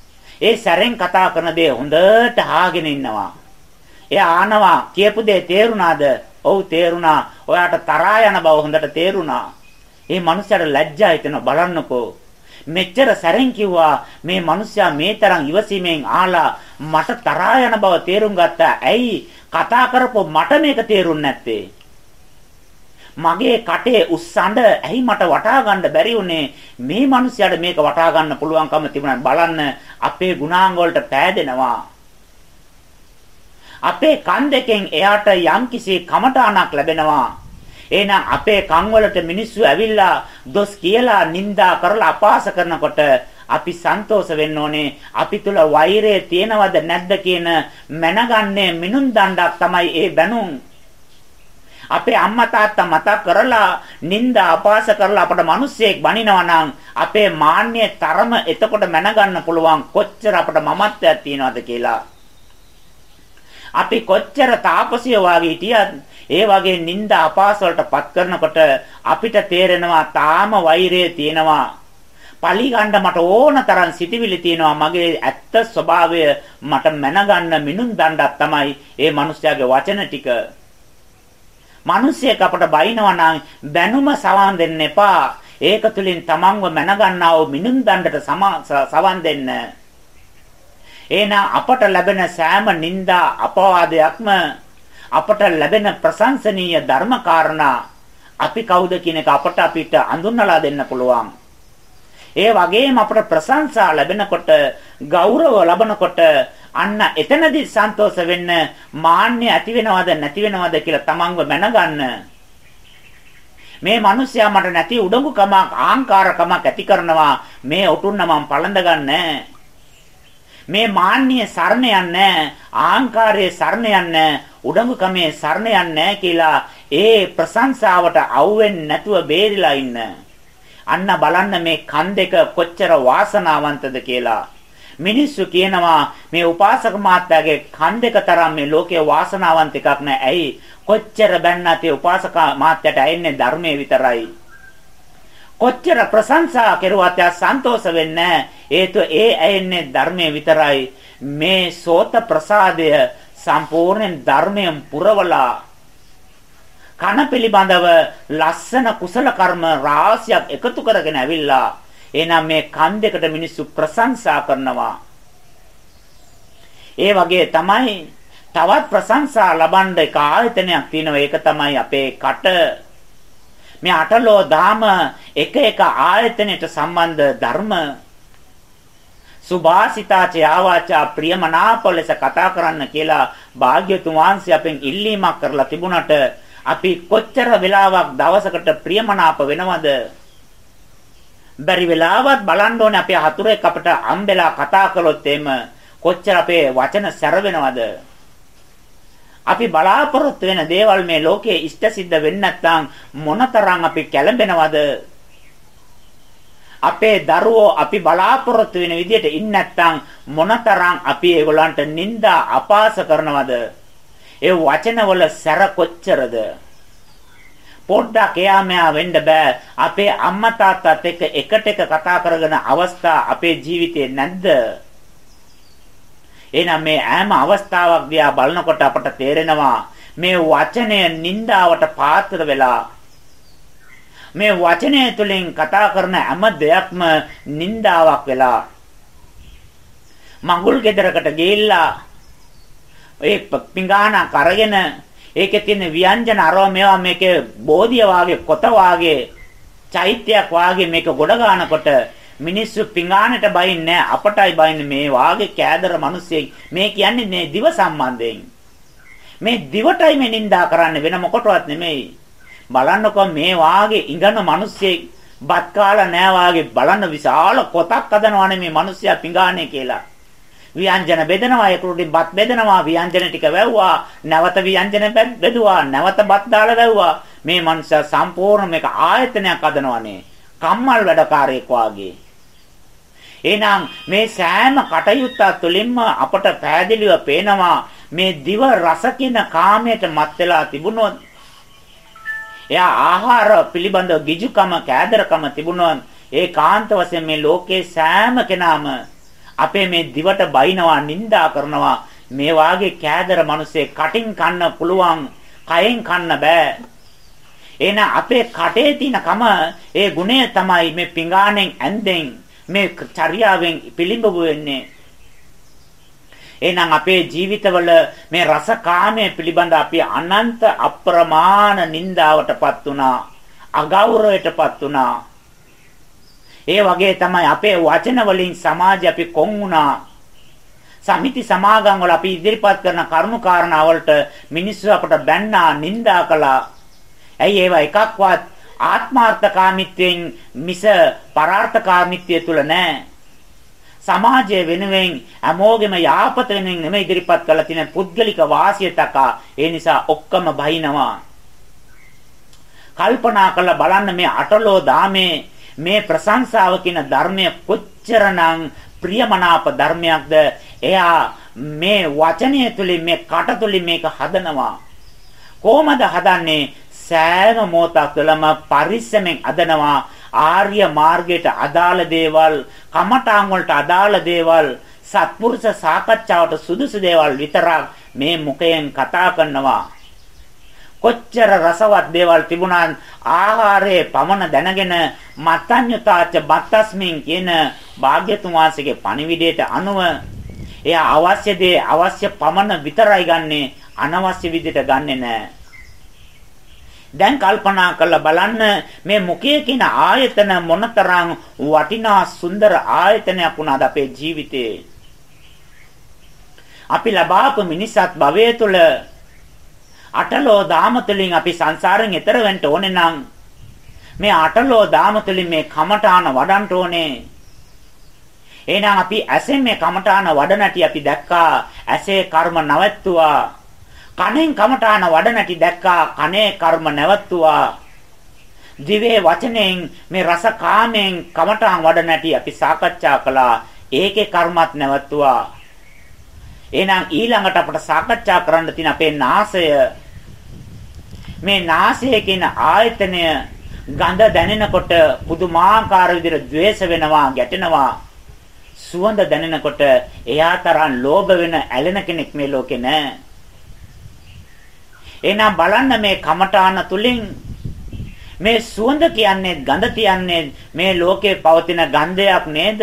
ඒ සැරෙන් කතා කරන දේ හොඳට අහගෙන ඉන්නවා. එයා ආනවා කියපු දේ තේරුණාද? ඔව් තේරුණා. ඔයාට තරහා යන බව හොඳට තේරුණා. ඒ මනුස්සයාට ලැජ්ජා හිතෙනවා බලන්නකෝ. මෙච්චර සැරෙන් කිව්වා මේ මිනිස්සයා මේ තරම් ඉවසීමෙන් ආලා මට තරහා යන බව තේරුම් ගත්තා. ඇයි කතා කරපො මට මේක තේරුන්නේ නැත්තේ? මගේ කටේ උස්සඬ ඇයි මට වටහා ගන්න බැරි උනේ මේ මිනිස්යාට මේක වටහා ගන්න පුළුවන්කම තිබුණා බලන්න අපේ ගුණාංග වලට පෑදෙනවා. අපේ කන් දෙකෙන් එයාට යම්කිසි කමඨාණක් ලැබෙනවා. එහෙනම් අපේ කන් වලට මිනිස්සු ඇවිල්ලා දොස් කියලා නිඳා කරලා අපහාස කරනකොට අපි සන්තෝෂ වෙන්න ඕනේ. අපි තුල වෛරය තියෙනවද නැද්ද කියන මැනගන්නේ මිනුම් දණ්ඩක් තමයි ඒ බැනුම්. අපේ අම්මා තාත්තා මතක් කරලා නිନ୍ଦා අපාස කරලා අපට මිනිස්සෙක් බනිනවා අපේ මාන්නයේ තරම එතකොට මැනගන්න පුළුවන් කොච්චර අපට මමත්වයක් තියනවද කියලා. අපි කොච්චර තාපසිය වාගේ හිටියත් ඒ වගේ නිନ୍ଦා අපාස වලටපත් කරනකොට අපිට තේරෙනවා තාම වෛරය තියෙනවා. පලිගන්න මට ඕන තරම් සිටිවිලි තියෙනවා මගේ ඇත්ත ස්වභාවය මට මැනගන්න මිනුම් දණ්ඩක් තමයි ඒ මිනිස්යාගේ වචන ටික මිනිස්සෙක් අපට බයිනවා නම් බැනුම සවන් දෙන්න එපා. ඒක තුලින් තමන්ව මැනගන්නා වූ මිනුම් දණ්ඩට සවන් දෙන්න. එහෙනම් අපට ලැබෙන සෑම නිന്ദා අපවාදයක්ම අපට ලැබෙන ප්‍රශංසනීය ධර්ම කාරණා අපි කවුද කියන එක අපට අපිට අඳුන්වලා දෙන්න පුළුවන්. ඒ වගේම අපට ප්‍රශංසා ලැබෙනකොට ගෞරව ලබනකොට අන්න එතනදී සන්තෝෂ වෙන්න මාන්නය ඇති වෙනවද නැති වෙනවද කියලා තමන්ව මැනගන්න. මේ මිනිස්සයා මට නැති උඩඟුකමක් ආහංකාරකමක් ඇති කරනවා මේ උටුන්න මම පළඳ ගන්නෑ. මේ මාන්නයේ සරණ යන්නේ ආහංකාරයේ සරණ යන්නේ උඩඟුකමේ සරණ යන්නේ කියලා ඒ ප්‍රශංසාවට අවුෙන්නේ නැතුව බේරිලා ඉන්න. අන්න බලන්න මේ කන් දෙක කොච්චර වාසනාවන්තද කියලා. මිනිස්සු කියනවා මේ උපාසක මාත්‍යාගේ කන් දෙක තරම් මේ ලෝකයේ වාසනාවන්ත එකක් නෑ. ඇයි? කොච්චර බැන්නත් ඒ උපාසක මාත්‍යට ඇෙන්නේ ධර්මයේ විතරයි. කොච්චර ප්‍රශංසා කෙරුවත් යා සන්තෝෂ වෙන්නේ හේතු ඒ ඇෙන්නේ ධර්මයේ විතරයි. මේ සෝත ප්‍රසාදය සම්පූර්ණයෙන් ධර්මයෙන් පුරවලා කන පිළිබඳව ලස්සන කුසල කර්ම රාශියක් එකතු කරගෙන ඇවිල්ලා එහෙනම් මේ කන් දෙකට මිනිස්සු ප්‍රශංසා කරනවා. ඒ වගේ තමයි තවත් ප්‍රශංසා ලබන්න එක ආයතනයක් තියෙනවා. ඒක තමයි අපේ කට. මේ අටලෝ දාම එක එක ආයතනයට සම්බන්ධ ධර්ම සුභාසිතාච ආවාචා ප්‍රියමනාප ලෙස කතා කරන්න කියලා භාග්‍යතුන් වහන්සේ අපෙන් ඉල්ලීමක් කරලා තිබුණට අපි කොච්චර වෙලාවක් දවසකට ප්‍රියමනාප වෙනවද බැරි වෙලාවත් බලන්න ඕනේ අපේ හතුරෙක් අපිට අම්බෙලා කතා කළොත් එimhe කොච්චර අපේ වචන සැරවෙනවද අපි බලාපොරොත්තු වෙන දේවල් මේ ලෝකයේ ඉෂ්ට සිද්ධ වෙන්නේ නැත්නම් මොනතරම් අපි කැළඹෙනවද? අපේ දරුවෝ අපි බලාපොරොත්තු වෙන විදිහට ඉන්නේ නැත්නම් මොනතරම් අපි ඒගොල්ලන්ට නිନ୍ଦා අපාස කරනවද? ඒ වචනවල සැර කොච්චරද? පොඩ්ඩක් එයා මෙයා වෙන්න බෑ. අපේ අම්මා තාත්තත් එක්ක එකට එක කතා කරගෙන අවස්ථා අපේ ජීවිතේ නැද්ද? එහෙනම් මේ ඈම අවස්ථාවක් දිහා බලනකොට අපට තේරෙනවා මේ වචනය නින්දාවට පාත්‍ර වෙලා මේ වචනය තුලින් කතා කරන හැම දෙයක්ම නින්දාවක් වෙලා මඟුල් ගෙදරකට ගිහිල්ලා ඒ පිඟානක් අරගෙන ඒකේ තියෙන ව්‍යංජන අරව මේවා මේකේ බෝධිය වාගේ කොත වාගේ චෛත්‍යයක් වාගේ මේක ගොඩ ගන්නකොට මිනිස්සු පිඟානට බයින්නේ අපටයි බයින්නේ මේ වාගේ කෑදර මිනිස්සෙක් මේ කියන්නේ මේ දිව සම්බන්ධයෙන්. මේ දිවටයි මේ නිඳා කරන්න වෙන මොකටවත් නෙමෙයි. බලන්නකො මේ වාගේ ඉඟන මිනිස්සෙක් බත් කාලා නෑ වාගේ බලන්න විශාල කොතක් හදනවානේ මේ මිනිස්සයා පිඟානේ කියලා. ව්‍යංජන බෙදනවා ඒකරුටින් බත් බෙදනවා ව්‍යංජන ටික වැව්වා නැවත ව්‍යංජන බෙදුවා නැවත බත් දාලා වැව්වා. මේ මනුස්සයා සම්පූර්ණ මේක ආයතනයක් හදනවානේ. කම්මල් වැඩකාරයෙක් වාගේ. එහෙනම් මේ සෑම කටයුත්තක් තුළින්ම අපට පැහැදිලිව පේනවා මේ දිව රස කියන කාමයට මත් වෙලා තිබුණොත් එයා ආහාර පිළිබඳ ගිජුකම කෑදරකම තිබුණොත් ඒ කාන්ත වශයෙන් මේ ලෝකේ සෑම කෙනාම අපේ මේ දිවට බයිනවා නිඳා කරනවා. මේ වාගේ කෑදර මිනිස්සේ කටින් කන්න පුළුවන් කයෙන් කන්න බෑ. එහෙනම් අපේ කටේ තියෙන කම ඒ ගුණය තමයි මේ පිඟානෙන් ඇන්දෙන් මේ චර්යාවෙන් පිළිඹු වෙන්නේ. එහෙනම් අපේ ජීවිතවල මේ රසකාමයේ පිළිබඳ අපි අනන්ත අප්‍රමාණ නින්දාවටපත් වුණා. අගෞරවයටපත් වුණා. ඒ වගේ තමයි අපේ වචන වලින් සමාජය අපි කොන් වුණා සමිති සමාගම් වල අපි ඉදිරිපත් කරන කරුණු කාරණා වලට මිනිස්සු අපට බැන්නා නිඳා කළා. ඇයි ඒවා එකක්වත් ආත්මාර්ථකාමීත්වයෙන් මිස පරාර්ථකාමීත්වය තුල නැහැ. සමාජය වෙනුවෙන් හැමෝගෙම යාපත වෙනුවෙන් නෙමෙයි ඉදිරිපත් කරලා තියෙන පුද්ගලික වාසිය තකා ඒ නිසා ඔක්කොම බහිනවා. කල්පනා කරලා බලන්න මේ අටලෝ දාමේ මේ ප්‍රශංසාව කියන ධර්මය කොච්චරනම් ප්‍රියමනාප ධර්මයක්ද? එයා මේ වචනය තුලින් මේ කට තුලින් මේක හදනවා. කොහොමද හදන්නේ? සෑම මොහොතක් තුළම පරිස්සමෙන් අදනවා. ආර්ය මාර්ගයට අදාළ දේවල් කමඨාන් වලට අදාළ දේවල් සත්පුරුෂ සාකච්ඡාවට සුදුසු දේවල් විතරක් මේ මුඛයෙන් කතා කරනවා. කොච්චර රසවත් දේවල් තිබුණත් ආහාරයේ පමණ දැනගෙන මත්ඤ්‍යතාච බත්තස්මින් කියන භාග්‍යතුන් වහන්සේගේ පණිවිඩයට අනුව එයා අවශ්‍ය දේ අවශ්‍ය පමණ විතරයි ගන්නෙ අනවශ්‍ය විදිහට ගන්නෙ නෑ. දැන් කල්පනා කරලා බලන්න මේ මුඛය කියන ආයතන මොනතරම් වටිනා සුන්දර ආයතනයක් වුණාද අපේ ජීවිතේ. අපි ලබාපු මිනිසත් භවයේ තුල අටලෝ දාම තුළින් අපි සංසාරයෙන් එතර වෙන්න ඕනේ නම් මේ අටලෝ දාම තුළින් මේ කමඨාන වඩන්න ඕනේ. එහෙනම් අපි ඇසෙන් මේ කමඨාන වඩනටි අපි දැක්කා ඇසේ කර්ම නවත්තුවා. කනෙන් කමඨාන වඩනටි දැක්කා කනේ කර්ම නැවත්තුවා. දිවේ වචනෙන් මේ රස කාමෙන් කමඨාන් වඩනටි අපි සාකච්ඡා කළා. ඒකේ කර්මත් නැවත්තුවා. එහෙනම් ඊළඟට අපට සාකච්ඡා කරන්න තියෙන අපේ නාසය මේ නාසය කියන ආයතනය ගඳ දැනෙනකොට පුදුමාකාර විදිහට द्वේෂ වෙනවා ගැටෙනවා. සුවඳ දැනෙනකොට එයා තරම් ලෝභ වෙන ඇලෙන කෙනෙක් මේ ලෝකේ නැහැ එහෙනම් බලන්න මේ කමඨාන තුලින් මේ සුවඳ කියන්නේ ගඳ කියන්නේ මේ ලෝකේ පවතින ගන්ධයක් නේද?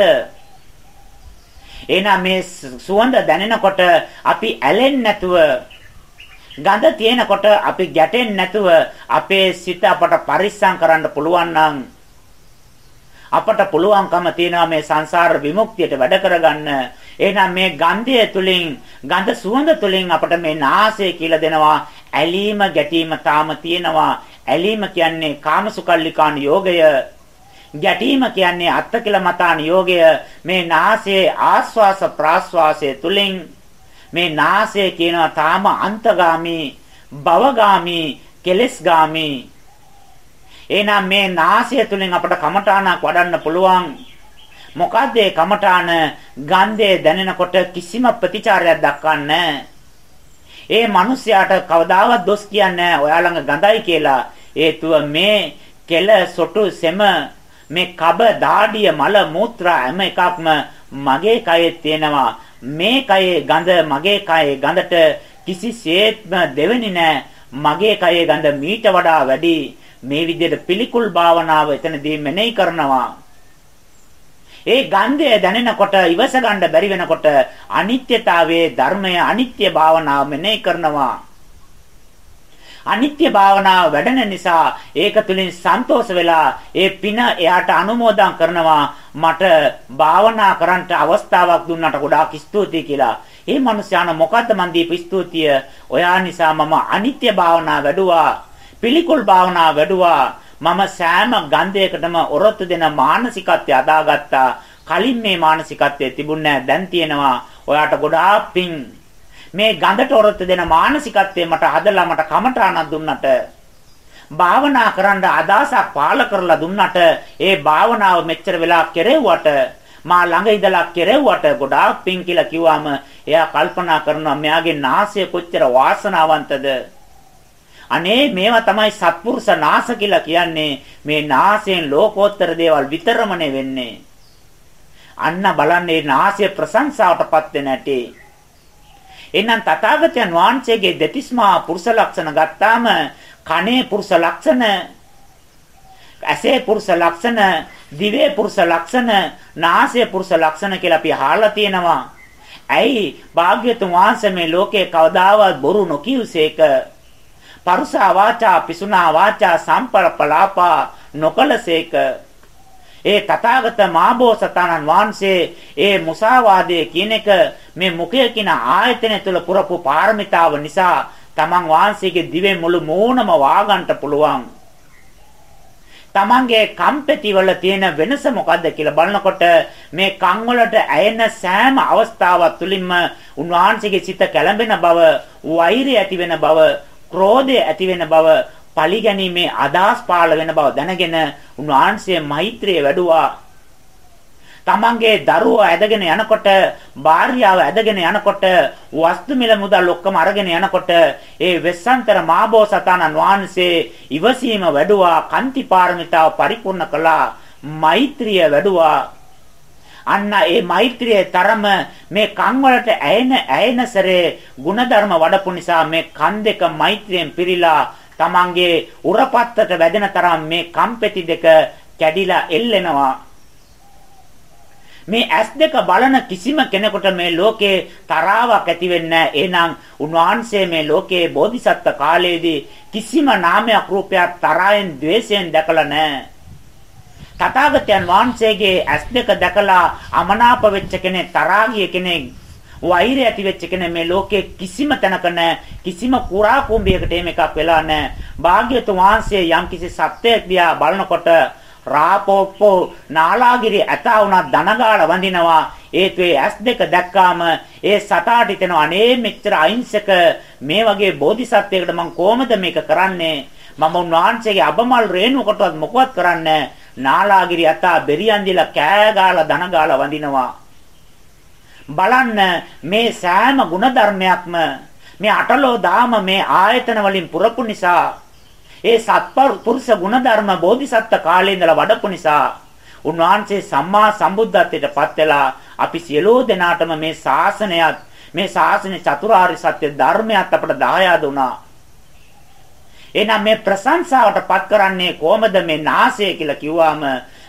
එහෙනම් මේ සුවඳ දැනෙනකොට අපි ඇලෙන්නේ නැතුව ගඳ තියෙනකොට අපි ගැටෙන්නේ නැතුව අපේ සිත අපට පරිස්සම් කරන්න පුළුවන් නම් අපට පුළුවන්කම තියෙනවා මේ සංසාර විමුක්තියට වැඩ කරගන්න. එහෙනම් මේ ගන්ධය තුලින් ගඳ සුවඳ තුලින් අපට මේ නාසය කියලා දෙනවා ඇලීම ගැටීම තාම තියෙනවා. ඇලීම කියන්නේ කාමසුකල්ලිකාන යෝගය. ගැටීම කියන්නේ අත්තකිල මතාන යෝගය. මේ නාසයේ ආස්වාස ප්‍රාස්වාසයේ තුලින් මේ නාසය කියනවා තාම අන්තගාමි භවගාමි කෙලස්ගාමි. එහෙනම් මේ නාසය තුලින් අපට කමඨානක් වඩන්න පුළුවන්. මොකද ඒ කමඨාන? ගන්ධය දැනෙනකොට කිසිම ප්‍රතිචාරයක් දක්වන්නේ ඒ මිනිස්යාට කවදාවත් දොස් කියන්නේ ඔයා ළඟ ගඳයි කියලා. හේතුව මේ කෙල සොටු සෙම මේ කබ දාඩිය මල මූත්‍රා හැම එකක්ම මගේ කයේ තියෙනවා. මේ කයේ ගඳ මගේ කයේ ගඳට කිසිසේත්ම දෙවෙනි නෑ. මගේ කයේ ගඳ මීට වඩා වැඩි. මේ විදිහට පිළිකුල් භාවනාව එතනදී මෙනෙහි කරනවා. ඒ ගන්ධය දැනෙනකොට ඉවස ගන්න බැරි වෙනකොට අනිත්‍යතාවයේ ධර්මය අනිත්‍ය භාවනාව මෙනෙහි කරනවා. අනිත්‍ය භාවනාව වැඩෙන නිසා ඒක තුලින් සන්තෝෂ වෙලා ඒ පින එයාට අනුමෝදන් කරනවා මට භාවනා කරන්නට අවස්ථාවක් දුන්නට ගොඩාක් ස්තුතියි කියලා. ඒ මනුස්සයාන මොකද්ද මන් දීපු ස්තුතිය? ඔයා නිසා මම අනිත්‍ය භාවනාව වැඩුවා. පිළිකුල් භාවනාව වැඩුවා. මම සෑම ගන්ධයකටම ඔරොත්තු දෙන මානසිකත්වය අදාගත්තා. කලින් මේ මානසිකත්වයේ තිබුණේ දැන් තියෙනවා. ඔයාට ගොඩාක් පිං මේ ගඳට ඔරොත්තු දෙන මානසිකත්වය මට හදලා මට කමටානක් දුන්නට භාවනා කරන්න අදාසක් පාල කරලා දුන්නට ඒ භාවනාව මෙච්චර වෙලා කෙරෙව්වට මා ළඟ ඉඳලා කෙරෙව්වට ගොඩාක් පිං කියලා කිව්වම එයා කල්පනා කරනවා මෙයාගේ නාසය කොච්චර වාසනාවන්තද? අනේ මේවා තමයි සත්පුරුෂ නාස කියලා කියන්නේ. මේ නාසයෙන් ලෝකෝත්තර දේවල් විතරමනේ වෙන්නේ. අන්න බලන්නේ නාසය ප්‍රශංසාවටපත් වෙන ඇටේ. එහෙනම් තථාගතයන් වහන්සේගේ දෙතිස්මා පුරුෂ ලක්ෂණ ගත්තාම කනේ පුරුෂ ලක්ෂණ ඇසේ පුරුෂ ලක්ෂණ දිවේ පුරුෂ ලක්ෂණ නාසයේ පුරුෂ ලක්ෂණ කියලා අපි අහලා තියෙනවා. ඇයි භාග්‍යතුන් වහන්සේ මේ ලෝකේ කවදාවත් බොරු නොකියුසේක පරුසා වාචා පිසුනා වාචා සම්පරපලාපා නොකලසේක ඒ තථාගත මාබෝසතාණන් වහන්සේ ඒ මුසාවාදයේ කියන එක මේ මුඛය කියන ආයතනය තුළ පුරපු පාරමිතාව නිසා තමන් වහන්සේගේ දිවෙන් මුළු මෝනම වාගන්ට පුළුවන්. තමන්ගේ කම්පැති වල තියෙන වෙනස මොකද්ද කියලා බලනකොට මේ කන් වලට ඇයෙන සෑම අවස්ථාවක් තුලින්ම උන්වහන්සේගේ සිත කැළඹෙන බව, වෛරය ඇති වෙන බව, ක්‍රෝධය ඇති වෙන බව, පරිගැනීමේ අදහස් පාළ වෙන බව දැනගෙන උන්වහන්සේ මෛත්‍රිය වැඩුවා. තමන්ගේ දරුවෝ ඇදගෙන යනකොට භාර්යාව ඇදගෙන යනකොට වස්තු මිල මුදල් ඔක්කොම අරගෙන යනකොට ඒ වෙස්සන්තර මාබෝසතාණන් වහන්සේ ඉවසීම වැඩුවා කාන්ති පාරමිතාව පරිපූර්ණ කළා මෛත්‍රිය වැඩුවා අන්න ඒ මෛත්‍රියේ තරම මේ කන් වලට ඇයෙන ඇයෙනසරේ ಗುಣධර්ම වඩපු නිසා මේ කන් දෙක මෛත්‍රියෙන් පිරීලා තමන්ගේ උරපත්තට වැදෙන තරම් මේ කම්පෙති දෙක කැඩිලා එල්ලෙනවා මේ ඇස් දෙක බලන කිසිම කෙනෙකුට මේ ලෝකේ තරාවක් ඇති වෙන්නේ එහෙනම් උන්වහන්සේ මේ ලෝකේ බෝධිසත්ව කාලයේදී කිසිම නාමයක් රූපයක් තරයෙන් द्वේෂයෙන් දැකලා නැහැ. තථාගතයන් වහන්සේගේ ඇස් දෙක දැකලා අමනාප වෙච්ච කෙනෙක් තරහා කෙනෙක් වෛරය ඇති වෙච්ච කෙනෙක් මේ ලෝකේ කිසිම තැනක නැහැ කිසිම කුරා කුඹයකට මේකක් වෙලා නැහැ භාග්‍යතුන් වහන්සේ යම්කිසි සත්‍යයක් දිහා බලනකොට රාපෝප්පෝ නාලාගිරි ඇතා වුණා දනගාල වඳිනවා. ඒතුවේ ඇස් දෙක දැක්කාම ඒ සතාට හිතෙනවා අනේ මෙච්චර අහිංසක මේ වගේ බෝධිසත්වයකට මම කොහොමද මේක කරන්නේ? මම උන්වහන්සේගේ අබමල් රේණුවකටවත් මොකවත් කරන්නේ නාලාගිරි ඇතා බෙරියන්දිලා කෑ ගාලා දනගාලා වඳිනවා. බලන්න මේ සෑම ಗುಣධර්මයක්ම මේ අටලෝ දාම මේ ආයතන වලින් පුරපු නිසා ඒ සත්පුරුෂ ಗುಣධර්ම බෝධිසත්ත්ව කාලේ ඉඳලා වඩපු නිසා උන්වහන්සේ සම්මා සම්බුද්ධත්වයට පත් වෙලා අපි සියලෝ දෙනාටම මේ ශාසනයත් මේ ශාසනේ චතුරාර්ය සත්‍ය ධර්මයත් අපට දායාද වුණා. එහෙනම් මේ ප්‍රශංසාවට පත් කරන්නේ කොහොමද මේ නාසය කියලා කිව්වම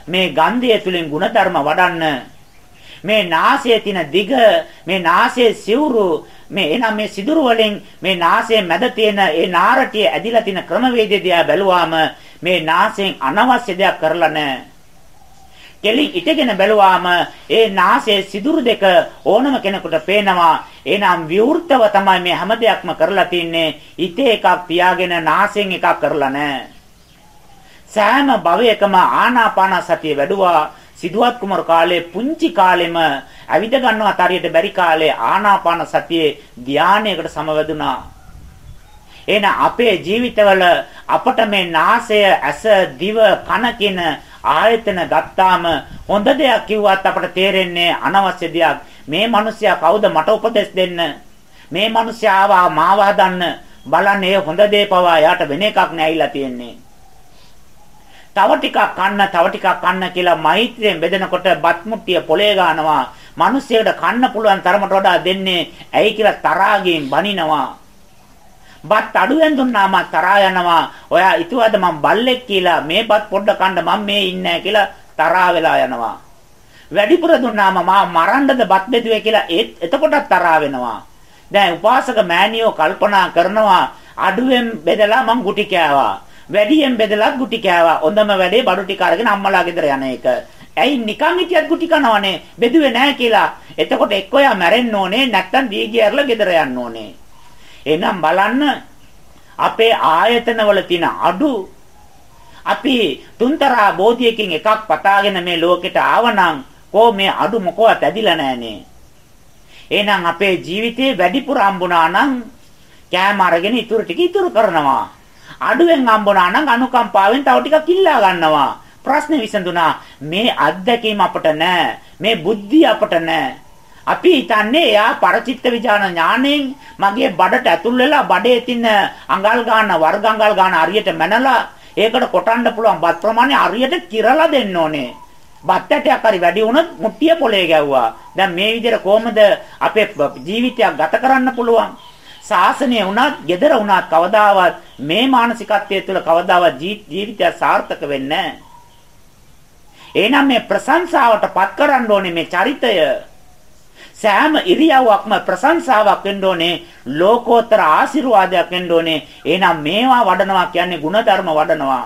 මේ ගන්ධය තුලින් ಗುಣධර්ම වඩන්න මේ නාසයේ තියෙන දිග මේ නාසයේ සිවුරු මේ එනම් මේ සිදුරු වලින් මේ නාසයේ මැද තියෙන ඒ නාරටිය ඇදිලා තියෙන ක්‍රමවේදය දිහා බැලුවාම මේ නාසයෙන් අනවශ්‍ය දෙයක් කරලා නැහැ. කෙලි ඉටගෙන බැලුවාම ඒ නාසයේ සිදුරු දෙක ඕනම කෙනෙකුට පේනවා. එනම් විවෘතව තමයි මේ හැම දෙයක්ම කරලා තින්නේ. ඉතේ එකක් පියාගෙන නාසයෙන් එකක් කරලා නැහැ. සෑම භවයකම ආනාපාන සතිය වැඩුවා සිදුවත් කුමාර කාලේ පුංචි කාලෙම ඇවිද ගන්නවත් හරියට බැරි කාලේ ආනාපාන සතියේ ධානයකට සමවැදුනා. එහෙනම් අපේ ජීවිතවල අපට මේ නාසය, ඇස, දිව, කන කියන ආයතන ගත්තාම හොඳ දෙයක් කිව්වත් අපට තේරෙන්නේ අනවශ්‍ය දෙයක්. මේ මිනිස්සයා කවුද මට උපදෙස් දෙන්න? මේ මිනිස්සයා මාව හදන්න බලන්නේ හොඳ දේ පවා යාට වෙන එකක් නෑයිලා තියෙන්නේ. තව ටිකක් කන්න තව ටිකක් කන්න කියලා මෛත්‍රියෙන් බෙදනකොට බත් මුට්ටිය පොලේ ගන්නවා. මිනිස්සෙකුට කන්න පුළුවන් තරමට වඩා දෙන්නේ ඇයි කියලා තරහාගෙන් බනිනවා. බත් අඩුවෙන් දුන්නාම තරහා යනවා. ඔයා හිතුවද මම බල්ලෙක් කියලා මේ බත් පොඩ්ඩ කන්න මම මේ ඉන්නේ කියලා තරහා වෙලා යනවා. වැඩිපුර දුන්නාම මා මරන්නද බත් බෙදුවේ කියලා ඒත් එතකොටත් තරහා වෙනවා. දැන් උපාසක මෑණියෝ කල්පනා කරනවා අඩුවෙන් බෙදලා මං ගුටි කෑවා. වැඩියෙන් බෙදලා ගුටි කෑවා. හොඳම වැඩේ බඩු ටික අරගෙන අම්මලා ගෙදර යන එක. ඇයි නිකන් හිටියත් ගුටි කනවනේ බෙදුවේ නැහැ කියලා. එතකොට එක්ක ඔයා මැරෙන්න ඕනේ නැත්තම් දීගිය ඇරලා ගෙදර යන්න ඕනේ. එහෙනම් බලන්න අපේ ආයතනවල තියෙන අඩු අපි තුන්තරා බෝධියකින් එකක් පතාගෙන මේ ලෝකෙට ආවනම් කෝ මේ අඩු මොකවත් ඇදිලා නැහනේ. එහෙනම් අපේ ජීවිතේ වැඩිපුර හම්බුණා නම් කෑම අරගෙන ඉතුරු ටික ඉතුරු කරනවා. අඩුවෙන් හම්බුණා නම් අනුකම්පාවෙන් තව ටිකක් ඉල්ලා ගන්නවා. ප්‍රශ්නේ විසඳුණා. මේ අත්දැකීම අපට නැහැ. මේ බුද්ධිය අපට නැහැ. අපි හිතන්නේ එයා පරචිත්ත විඥාන ඥාණයෙන් මගේ බඩට ඇතුල් වෙලා බඩේ තියෙන අඟල් ගන්න වර්ග අඟල් ගන්න හරියට මැනලා ඒකට කොටන්න පුළුවන් බත් ප්‍රමාණය හරියට කිරලා දෙන්න ඕනේ. බත්තටයක් හරි වැඩි වුණොත් මුට්ටිය පොලේ ගැව්වා. දැන් මේ විදිහට කොහොමද අපේ ජීවිතයක් ගත කරන්න පුළුවන්? ශාසනය වුණත්, gedara වුණත් කවදාවත් මේ මානසිකත්වයේ තුල කවදාවත් ජීවිතය සාර්ථක වෙන්නේ නැහැ. එහෙනම් මේ ප්‍රශංසාවට පත් කරන්න ඕනේ මේ චරිතය. සෑම ඉරියව්වක්ම ප්‍රශංසාවක් වෙන්න ඕනේ ලෝකෝත්තර ආශිර්වාදයක් වෙන්න ඕනේ එහෙනම් මේවා වඩනවා කියන්නේ ಗುಣධර්ම වඩනවා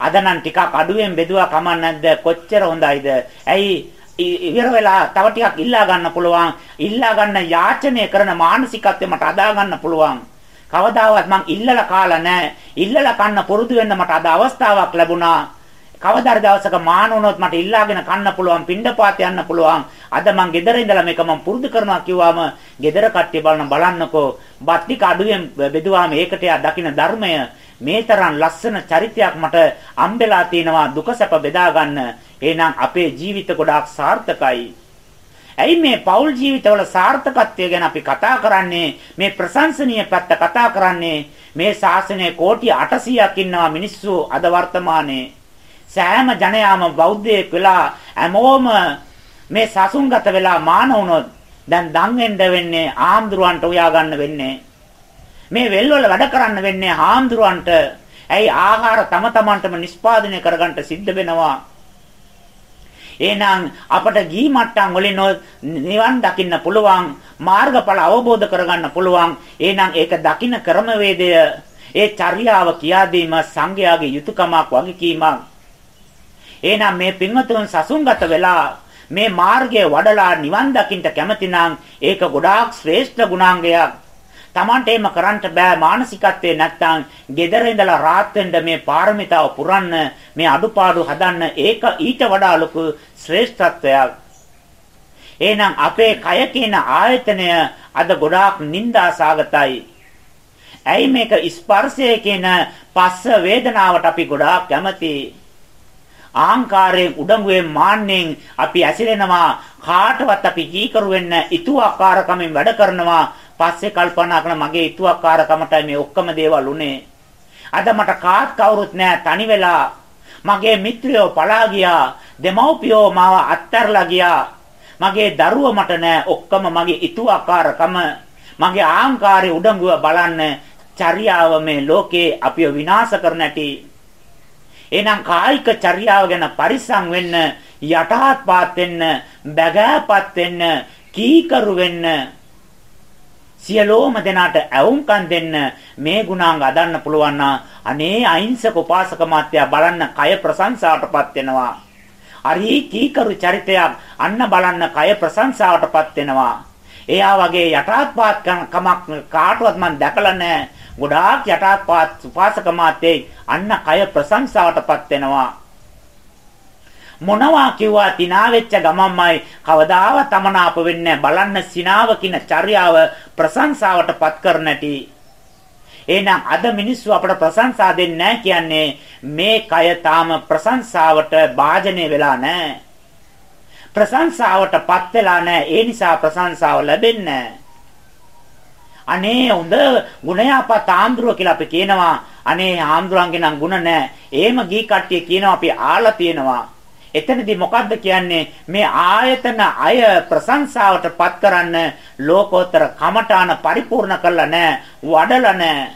අද නම් ටිකක් අඩුවෙන් බෙදුවා කමක් නැද්ද කොච්චර හොඳයිද ඇයි ඉවර වෙලා තව ටිකක් ඉල්ලා ගන්න පුළුවන්. ඉල්ලා ගන්න යාචනය කරන මානසිකත්වය මට අදා ගන්න පුළුවන්. කවදාවත් මං ඉල්ලලා කාලා නැහැ ඉල්ලලා කන්න පුරුදු වෙන්න මට අද අවස්ථාවක් ලැබුණා. කවදාද දවසක මාන වුණොත් මට ඉල්ලාගෙන කන්න පුළුවන් පිණ්ඩපාත යන්න පුළුවන්. අද මං ගෙදර ඉඳලා මේක මං පුරුදු කරනවා කිව්වම ගෙදර කට්ටිය බලන බලන්නකෝ. බත් ටික අඩුවෙන් බෙදුවාම ඒකට යා දකින්න ධර්මය. මේ තරම් ලස්සන චරිතයක් මට අම්බෙලා තිනවා දුක සැප බෙදා ගන්න. එහෙනම් අපේ ජීවිත ගොඩාක් සාර්ථකයි. ඇයි මේ පෞල් ජීවිතවල සාර්ථකත්වය ගැන අපි කතා කරන්නේ? මේ ප්‍රශංසනීය පැත්ත කතා කරන්නේ මේ ශාසනයේ කෝටි 800ක් ඉන්නවා මිනිස්සු අද වර්තමානයේ. සෑම ජනයාම බෞද්ධයෙක් වෙලා හැමෝම මේ සසුන්ගත වෙලා මාන වුණොත් දැන් දන් වෙන්න වෙන්නේ ආම්දුරවන්ට උයා ගන්න වෙන්නේ මේ වෙල්වල වැඩ කරන්න වෙන්නේ හාමුදුරන්ට. ඇයි ආහාර තම තමන්ටම නිෂ්පාදනය කරගන්න සිද්ධ වෙනවා. එහෙනම් අපට ගී මට්ටම් වලින් නිවන් දකින්න පුළුවන් මාර්ගඵල අවබෝධ කරගන්න පුළුවන්. එහෙනම් ඒක දකින්න ක්‍රමවේදය. ඒ චර්යාව කියා දීම සංඝයාගේ යුතුයකමක් වගකීමක්. එහෙනම් මේ පින්වතුන් සසුන්ගත වෙලා මේ මාර්ගය වඩලා නිවන් දකින්න කැමති නම් ඒක ගොඩාක් ශ්‍රේෂ්ඨ ගුණාංගයක්. Tamante එහෙම කරන්න බෑ මානසිකත්වේ නැත්තම් gedara ඉඳලා රාත් වෙන්න මේ පාරමිතාව පුරන්න මේ අඩුපාඩු හදන්න ඒක ඊට වඩා ලොකු ශ්‍රේෂ්ඨත්වයක්. එහෙනම් අපේ කය කියන ආයතනය අද ගොඩාක් නිന്ദාසගතයි. ඇයි මේක ස්පර්ශය කියන පස්ස වේදනාවට අපි ගොඩාක් කැමතියි. ආහංකාරයෙන් උඩඟුවෙන් මාන්නෙන් අපි ඇසිරෙනවා කාටවත් අපි කීකරු වෙන්න ඊතු ආකාරකමින් වැඩ කරනවා පස්සේ කල්පනා කරන මගේ ඊතුවක්කාරකමටයි මේ ඔක්කොම දේවල් උනේ. අද මට කාත් කවුරුත් නැහැ තනි වෙලා. මගේ මිත්‍රයෝ පලා ගියා. දෙමව්පියෝ මාව අත්හැරලා ගියා. මගේ දරුවෝ මට නැහැ. ඔක්කොම මගේ ඊතුවක්කාරකම මගේ ආහංකාරයේ උඩඟුව බලන්න චර්යාව මේ ලෝකේ අපිව විනාශ කරන ඇති. එහෙනම් කායික චර්යාව ගැන පරිස්සම් වෙන්න යටහත් පාත් වෙන්න බගෑපත් වෙන්න කීකරු වෙන්න සියලෝම දෙනාට ඇවුම්කන් දෙන්න මේ ගුණාංග අදන්න පුළුවන් අනේ අහිංසක උපාසක මාත්‍යා බලන්න කය ප්‍රශංසාවටපත් වෙනවා. හරි කීකරු චරිතයක් අන්න බලන්න කය ප්‍රශංසාවටපත් වෙනවා. එයා වගේ යටාත්පාත් කමක් කාටවත් මම දැකලා නැහැ. ගොඩාක් යටාත්පාත් උපාසක මාත්‍යෙයි අන්න කය ප්‍රශංසාවටපත් වෙනවා. මොනවා කිව්වා තිනා වෙච්ච ගමන්මයි කවදාවත් අමනාප වෙන්නේ බලන්න සිනාව කියන චර්යාව ප්‍රශංසාවටපත් කර නැටි එහෙනම් අද මිනිස්සු අපට ප්‍රශංසා දෙන්නේ කියන්නේ මේ කය තාම ප්‍රශංසාවට භාජනය වෙලා නැහැ. ප්‍රශංසාවටපත් වෙලා නැහැ. ඒ නිසා ප්‍රශංසාව ලැබෙන්නේ අනේ හොඳ ගුණයාපත් ආම්ද්‍රෝ කියලා අපි කියනවා. අනේ ආම්ද්‍රංගේ නම් ගුණ නැහැ. එහෙම ගී කට්ටිය කියනවා අපි ආලා තියෙනවා. එතනදී මොකද්ද කියන්නේ? මේ ආයතන අය ප්‍රශංසාවට පත් කරන්න ලෝකෝත්තර කමඨාන පරිපූර්ණ කළා නෑ වඩලා නෑ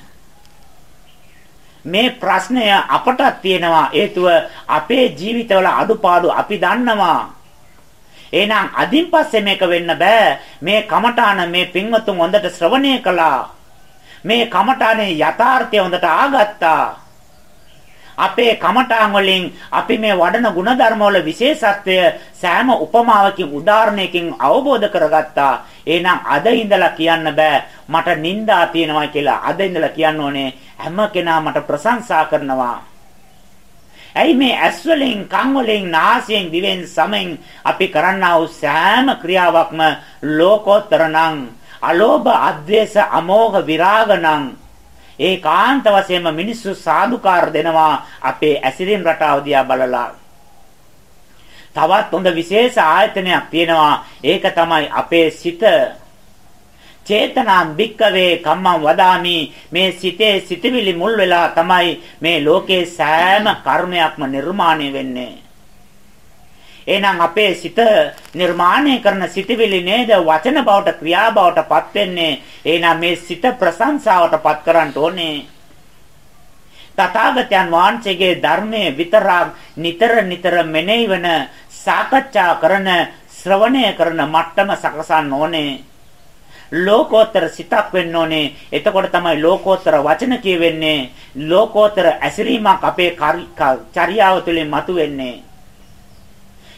මේ ප්‍රශ්නය අපටත් තියෙනවා. හේතුව අපේ ජීවිතවල අඩුපාඩු අපි දන්නවා. එහෙනම් අදින් පස්සේ මේක වෙන්න බෑ. මේ කමඨාන මේ පින්වතුන් හොඳට ශ්‍රවණය කළා. මේ කමඨානේ යථාර්ථය හොඳට ආගත්තා. අපේ කමඨාන් වලින් අපි මේ වඩන ಗುಣධර්ම වල විශේෂත්වය සෑම උපමාවකින් උදාහරණයකින් අවබෝධ කරගත්තා. එහෙනම් අද ඉඳලා කියන්න බෑ මට නිന്ദා තියෙනවා කියලා. අද ඉඳලා කියන්න ඕනේ හැම කෙනා මට ප්‍රශංසා කරනවා. ඇයි මේ ඇස් වලින් කන් වලින් නාසයෙන් දිවෙන් සමෙන් අපි කරන්නා වූ සෑම ක්‍රියාවක්ම ලෝකෝත්තරණං අලෝභ අද්වේෂ අමෝහ විරාගණං නම් ඒකාන්ත වශයෙන්ම මිනිස්සු සාදුකාර දෙනවා අපේ ඇසිරීම රටාව දිහා බලලා. තවත් හොඳ විශේෂ ආයතනයක් තියෙනවා. ඒක තමයි අපේ සිත. චේතනාම් භික්කවේ කම්මං වදාමි මේ සිතේ සිතවිලි මුල් වෙලා තමයි මේ ලෝකේ සෑම කර්මයක්ම නිර්මාණය වෙන්නේ. එහෙනම් අපේ සිත නිර්මාණය කරන සිතවිලි නේද වචන බවට ක්‍රියා බවට පත් වෙන්නේ. එහෙනම් මේ සිත ප්‍රශංසාවට පත් කරන්න ඕනේ. තථාගතයන් වහන්සේගේ ධර්මයේ විතරක් නිතර නිතර මෙනෙහි වෙන සාකච්ඡා කරන ශ්‍රවණය කරන මට්ටම සකසන්න ඕනේ. ලෝකෝත්තර සිතක් වෙන්න ඕනේ. එතකොට තමයි ලෝකෝත්තර වචන කියවෙන්නේ. ලෝකෝත්තර ඇසිරීමක් අපේ චර්යාව තුළින් මතුවෙන්නේ.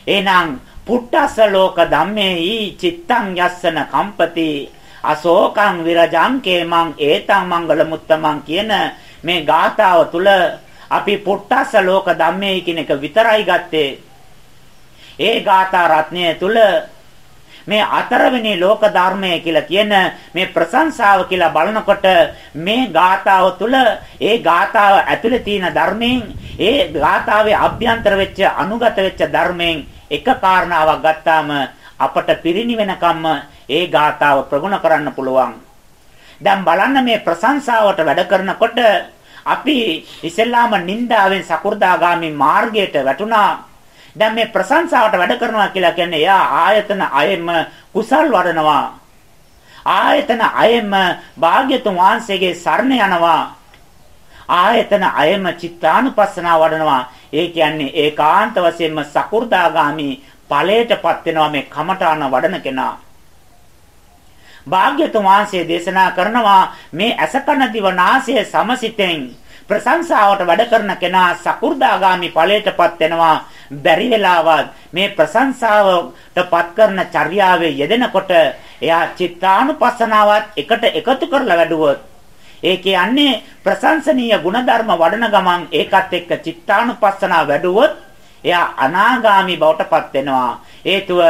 එහෙනම් පුට්ටස්ස ලෝක ධම්මේහි චිත්තං යස්සන කම්පති අශෝකං විරජං කේමං ඒතං මංගල මුත්තමං කියන මේ ගාථාව තුල අපි පුට්ටස්ස ලෝක ධම්මේ කියන එක විතරයි ගත්තේ. ඒ ගාථා රත්නය තුල මේ අතරවෙනි ලෝක ධර්මය කියලා කියන මේ ප්‍රශංසාව කියලා බලනකොට මේ ගාථාව තුල ඒ ගාථාව ඇතුලේ තියෙන ධර්මයෙන් ඒ ගාථාවේ අභ්‍යන්තර වෙච්ච අනුගත වෙච්ච ධර්මයෙන් එක කාරණාවක් ගත්තාම අපට පිරිණිවෙනකම්ම ඒ ගාථාව ප්‍රගුණ කරන්න පුළුවන්. දැන් බලන්න මේ ප්‍රශංසාවට වැඩ කරනකොට අපි ඉස්සෙල්ලාම නින්දාවෙන් සකු르දාගාමි මාර්ගයට වැටුණා. දැන් මේ ප්‍රශංසාවට වැඩ කරනවා කියලා කියන්නේ එයා ආයතන අයෙම කුසල් වඩනවා. ආයතන අයෙම භාග්‍යතුන් වහන්සේගේ සරණ යනවා. ආයතන අයෙම චිත්තානුපස්සනාව වඩනවා. ඒ කියන්නේ ඒකාන්ත වශයෙන්ම සකු르දාගාමි ඵලයටපත් වෙනවා මේ කමඨාන වඩන කෙනා. භාග්‍යතුන් වහන්සේ දේශනා කරනවා මේ අසකන දිව නාසය සමසිතෙන් ප්‍රශංසාවට වැඩ කරන කෙනා සකු르දාගාමි ඵලයටපත් වෙනවා බැරි වෙලාවත් මේ ප්‍රශංසාවටපත් කරන චර්යාවේ යෙදෙනකොට එයා චිත්තානුපස්සනාවත් එකට එකතු කරලා වැඩුවොත් ඒ කියන්නේ ප්‍රශංසනීය ಗುಣධර්ම වඩන ගමන් ඒකත් එක්ක චිත්තානුපස්සනා වැඩුවොත් එයා අනාගාමි බවටපත් වෙනවා. හේතුව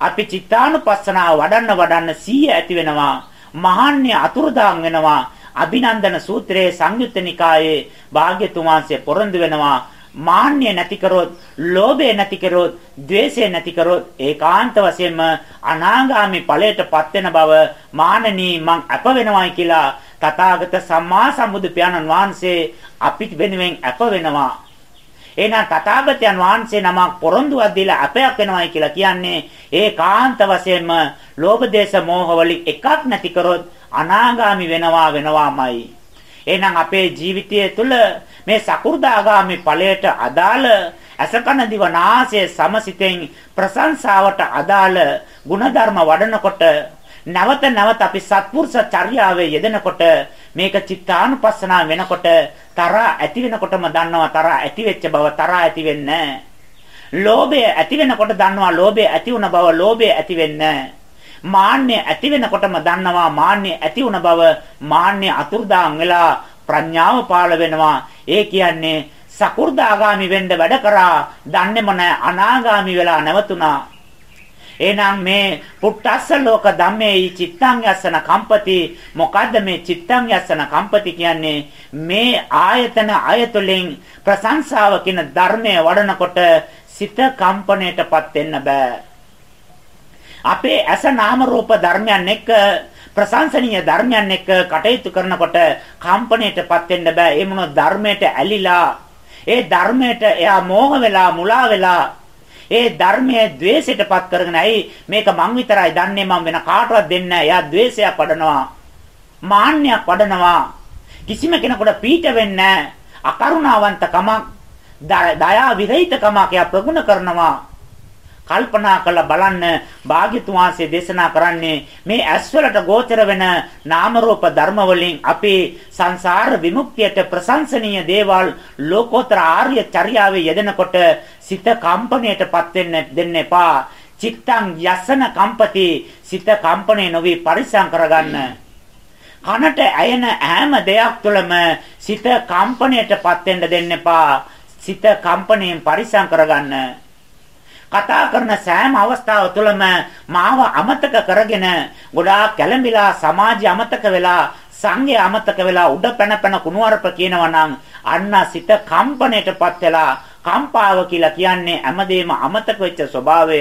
අපි චිත්තානුපස්සනාව වඩන්න වඩන්න සීය ඇති වෙනවා. මහාන්‍ය අතුරුදාන් වෙනවා. අභිනන්දන සූත්‍රයේ සංයුත්ත නිකායේ භාග්‍යතුන් වහන්සේ පොරොන්දු වෙනවා. මාන්නය නැති කරොත්, ලෝභය නැති කරොත්, ద్వේෂය නැති කරොත් ඒකාන්ත වශයෙන්ම අනාගාමි ඵලයටපත් වෙන බව මානනී මං අප වෙනවයි කියලා තථාගත සම්මා සම්බුදු පියාණන් වහන්සේ අපිට වෙනුවෙන් අප වෙනවා. එහෙනම් තථාගතයන් වහන්සේ නමක් පොරොන්දුවක් දීලා අපයක් වෙනවයි කියලා කියන්නේ ඒ කාන්ත වශයෙන්ම ලෝභ දේශ මොහ වලින් එකක් නැති කරොත් අනාගාමි වෙනවා වෙනවාමයි. එහෙනම් අපේ ජීවිතය තුළ මේ සකු르දාගාමි ඵලයට අදාළ අසකන දිවනාසය සමසිතෙන් ප්‍රශංසාවට අදාළ ಗುಣධර්ම වඩනකොට නැවත නැවත අපි සත්පුරුෂ චර්යාවේ යෙදෙනකොට මේක චිත්තානුපස්සනා වෙනකොට තරහා ඇති වෙනකොටම දන්නවා තරහා ඇති වෙච්ච බව තරහා ඇති වෙන්නේ ලෝභය ඇති වෙනකොට දන්නවා ලෝභය ඇති වුණ බව ලෝභය ඇති වෙන්නේ මාන්නය ඇති වෙනකොටම දන්නවා මාන්නය ඇති වුණ බව මාන්නය අතුරුදාන් වෙලා ප්‍රඥාව පාළ වෙනවා. ඒ කියන්නේ සකු르දාගාමි වෙන්න වැඩ කරා දන්නේම නැහැ අනාගාමි වෙලා නැවතුණා. එහෙනම් මේ පුට්ටස්ස ලෝක ධම්මේ චිත්තං යස්සන කම්පති. මොකද්ද මේ චිත්තං යස්සන කම්පති කියන්නේ? මේ ආයතන අයතුලින් ප්‍රශංසාව කියන ධර්මය වඩනකොට සිත කම්පණයටපත් වෙන්න බෑ. අපේ ඇස නාම රූප ධර්මයන් එක්ක ප්‍රශංසනීය ධර්මයන් එක්ක කටයුතු කරනකොට කම්පණයටපත් වෙන්න බෑ. ඒ මොන ධර්මයට ඇලිලා ඒ ධර්මයට එයා මෝහ වෙලා මුලා වෙලා ඒ ධර්මයේ द्वේෂයටපත් කරගෙන ඇයි මේක මං විතරයි දන්නේ මම වෙන කාටවත් දෙන්නේ නැහැ. එයා द्वේෂයක් වඩනවා. මාන්නයක් වඩනවා. කිසිම කෙනෙකුට පීඩ වෙන්නේ අකරුණාවන්තකමක්, දයා විරහිතකමක් එයා ප්‍රගුණ කරනවා. කල්පනා කරලා බලන්න භාග්‍යතුන් වහන්සේ දේශනා කරන්නේ මේ ඇස්වලට ගෝචර වෙන නාම රූප ධර්ම වලින් අපේ සංසාර විමුක්තියට ප්‍රශංසනීය දේවල් ලෝකෝත්තර ආර්ය චර්යාවේ යෙදෙනකොට සිත කම්පණයටපත් වෙන්න දෙන්න එපා. චිත්තං යසන කම්පති. සිත කම්පණය නොවි පරිසම් කරගන්න. කනට ඇයෙන හැම දෙයක් තුළම සිත කම්පණයටපත් වෙන්න දෙන්න එපා. සිත කම්පණයෙන් පරිසම් කරගන්න. කතා කරන සෑම අවස්ථාව තුළම මාව අමතක කරගෙන ගොඩාක් කැළඹිලා සමාජය අමතක වෙලා සංඝය අමතක වෙලා උඩ පැන පැන කුණුවarp කියනවා නම් අන්න සිත කම්පණයටපත් වෙලා කම්පාව කියලා කියන්නේ හැමදේම අමතක වෙච්ච ස්වභාවය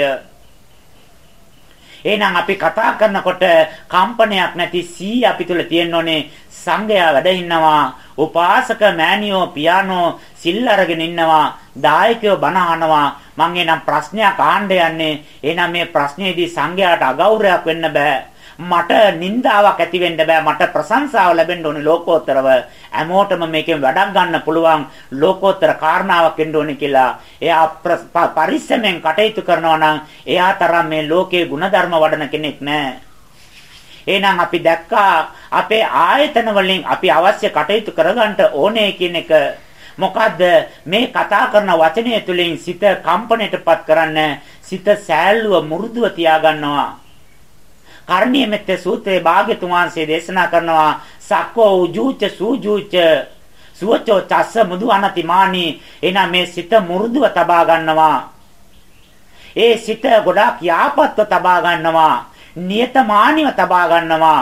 එහෙනම් අපි කතා කරනකොට කම්පනයක් නැති සී අපි තුල තියෙන්න ඕනේ සංගය වැඩ ඉන්නවා උපාසක මෑණියෝ පියානෝ සිල් අරගෙන ඉන්නවා දායකයෝ බණ අහනවා. මං එනම් ප්‍රශ්නයක් අහන්න යන්නේ. එහෙනම් මේ ප්‍රශ්නේදී සංඝයාට අගෞරවයක් වෙන්න බෑ. මට නින්දාවක් ඇති වෙන්න බෑ. මට ප්‍රශංසාව ලැබෙන්න ඕනේ ලෝකෝත්තරව. හැමෝටම මේකෙන් වැඩක් ගන්න පුළුවන් ලෝකෝත්තර කාරණාවක් වෙන්න ඕනේ කියලා එයා පරිස්සමෙන් කටයුතු කරනවා නම් එයා තරම් මේ ලෝකයේ ಗುಣධර්ම වඩන කෙනෙක් නෑ. එහෙනම් අපි දැක්කා අපේ ආයතන වලින් අපි අවශ්‍ය කටයුතු කරගන්න ඕනේ කියන එක. මොකද්ද? මේ කතා කරන වචනය තුලින් සිත කම්පණයටපත් කරන්න සිත සෑල්ලුව මුරුදුව තියාගන්නවා. කරණීය මෙත්ත සූත්‍රයේ භාග්‍යතුන් වහන්සේ දේශනා කරනවා සක්කෝ උජූච සූජූච සුවචෝ චස්ස මුදු අනතිමානි. එනා මේ සිත මුරුදුව තබා ගන්නවා. ඒ සිත ගොඩාක් යාපත්ව තබා ගන්නවා. නියතමානීව තබා ගන්නවා.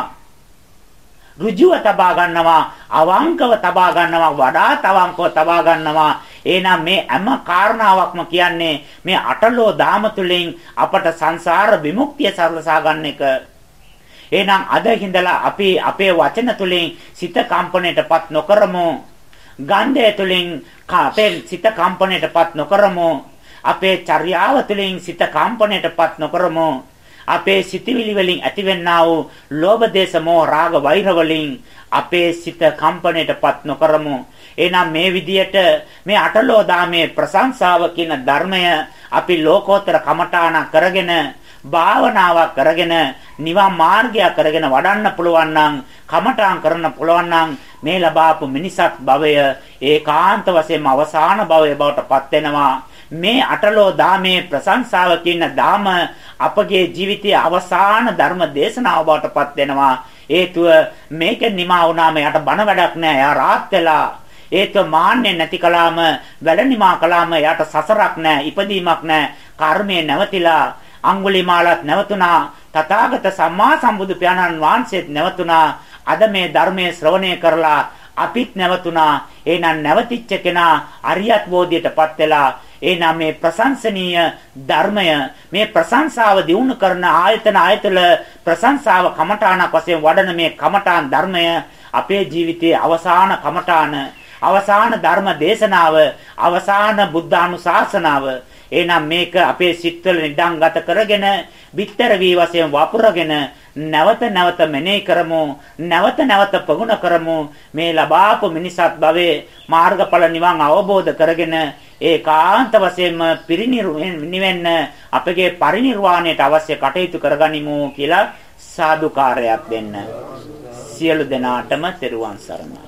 ඍජුව තබා ගන්නවා. අවංකව තබා ගන්නවා. වඩාත් අවංකව තබා ගන්නවා. එහෙනම් මේ හැම කාරණාවක්ම කියන්නේ මේ අටලෝ දාම තුලින් අපට සංසාර විමුක්තිය සරලසා ගන්න එක. එහෙනම් අද හිඳලා අපි අපේ වචන තුලින් සිත කම්පණයටපත් නොකරමු. ගන්ධය තුලින් අපේ සිත කම්පණයටපත් නොකරමු. අපේ චර්යාව තුළින් සිත කම්පණයටපත් නොකරමු. අපේ සිතවිලි වලින් ඇතිවෙනා වූ ලෝභ දේශ මොහ රාග වෛර වලින් අපේ සිත කම්පණයටපත් නොකරමු. එහෙනම් මේ විදියට මේ අටලෝ දාමේ ප්‍රශංසාව කියන ධර්මය අපි ලෝකෝත්තර කමඨාන කරගෙන භාවනාවක් කරගෙන නිවන් මාර්ගයක් කරගෙන වඩන්න පුළුවන් නම් කමඨාන් කරන්න පුළුවන් නම් මේ ලබාපු මිනිසත් භවය ඒකාන්ත වශයෙන්ම අවසාන භවය බවට පත් වෙනවා. මේ අටලෝ දාමේ ප්‍රශංසාව කියන දාම අපගේ ජීවිතයේ අවසාන ධර්ම දේශනාව බවට පත් වෙනවා. හේතුව මේකෙන් නිමා වුණාම යට බණ වැඩක් නැහැ එයා රාත් වෙලා. ඒක මාන්නේ නැති කලාම වැඩ නිමා කලාම යට සසරක් නැහැ ඉපදීමක් නැහැ කර්මය නැවතිලා. අඟුලිමාලත් නැවතුණා. තථාගත සම්මා සම්බුදු පියාණන් වහන්සේත් නැවතුණා. අද මේ ධර්මයේ ශ්‍රවණය කරලා අපිත් නැවතුණා. එහෙනම් නැවතිච්ච කෙනා අරියත් බෝධියටපත් වෙලා එහෙනම් මේ ප්‍රශංසනීය ධර්මය මේ ප්‍රශංසාව දිනු කරන ආයතන ආයතල ප්‍රශංසාව කමඨාණක් වශයෙන් වඩන මේ කමඨාන් ධර්මය අපේ ජීවිතයේ අවසාන කමඨාන. අවසාන ධර්ම දේශනාව අවසාන බුද්ධානුශාසනාව. එහෙනම් මේක අපේ සිත්වල නිදන්ගත කරගෙන bitter වී වශයෙන් වපුරගෙන නැවත නැවත මෙනෙහි කරමු නැවත නැවත ප්‍රගුණ කරමු. මේ ලබාපු මිනිසත් භවයේ මාර්ගඵල නිවන් අවබෝධ කරගෙන ඒකාන්ත වශයෙන්ම පිරිනිවෙන්න අපගේ පරිණිරවාණයට අවශ්‍ය කටයුතු කරගනිමු කියලා සාදුකාරයක් දෙන්න. සියලු දෙනාටම තෙරුවන් සරණයි.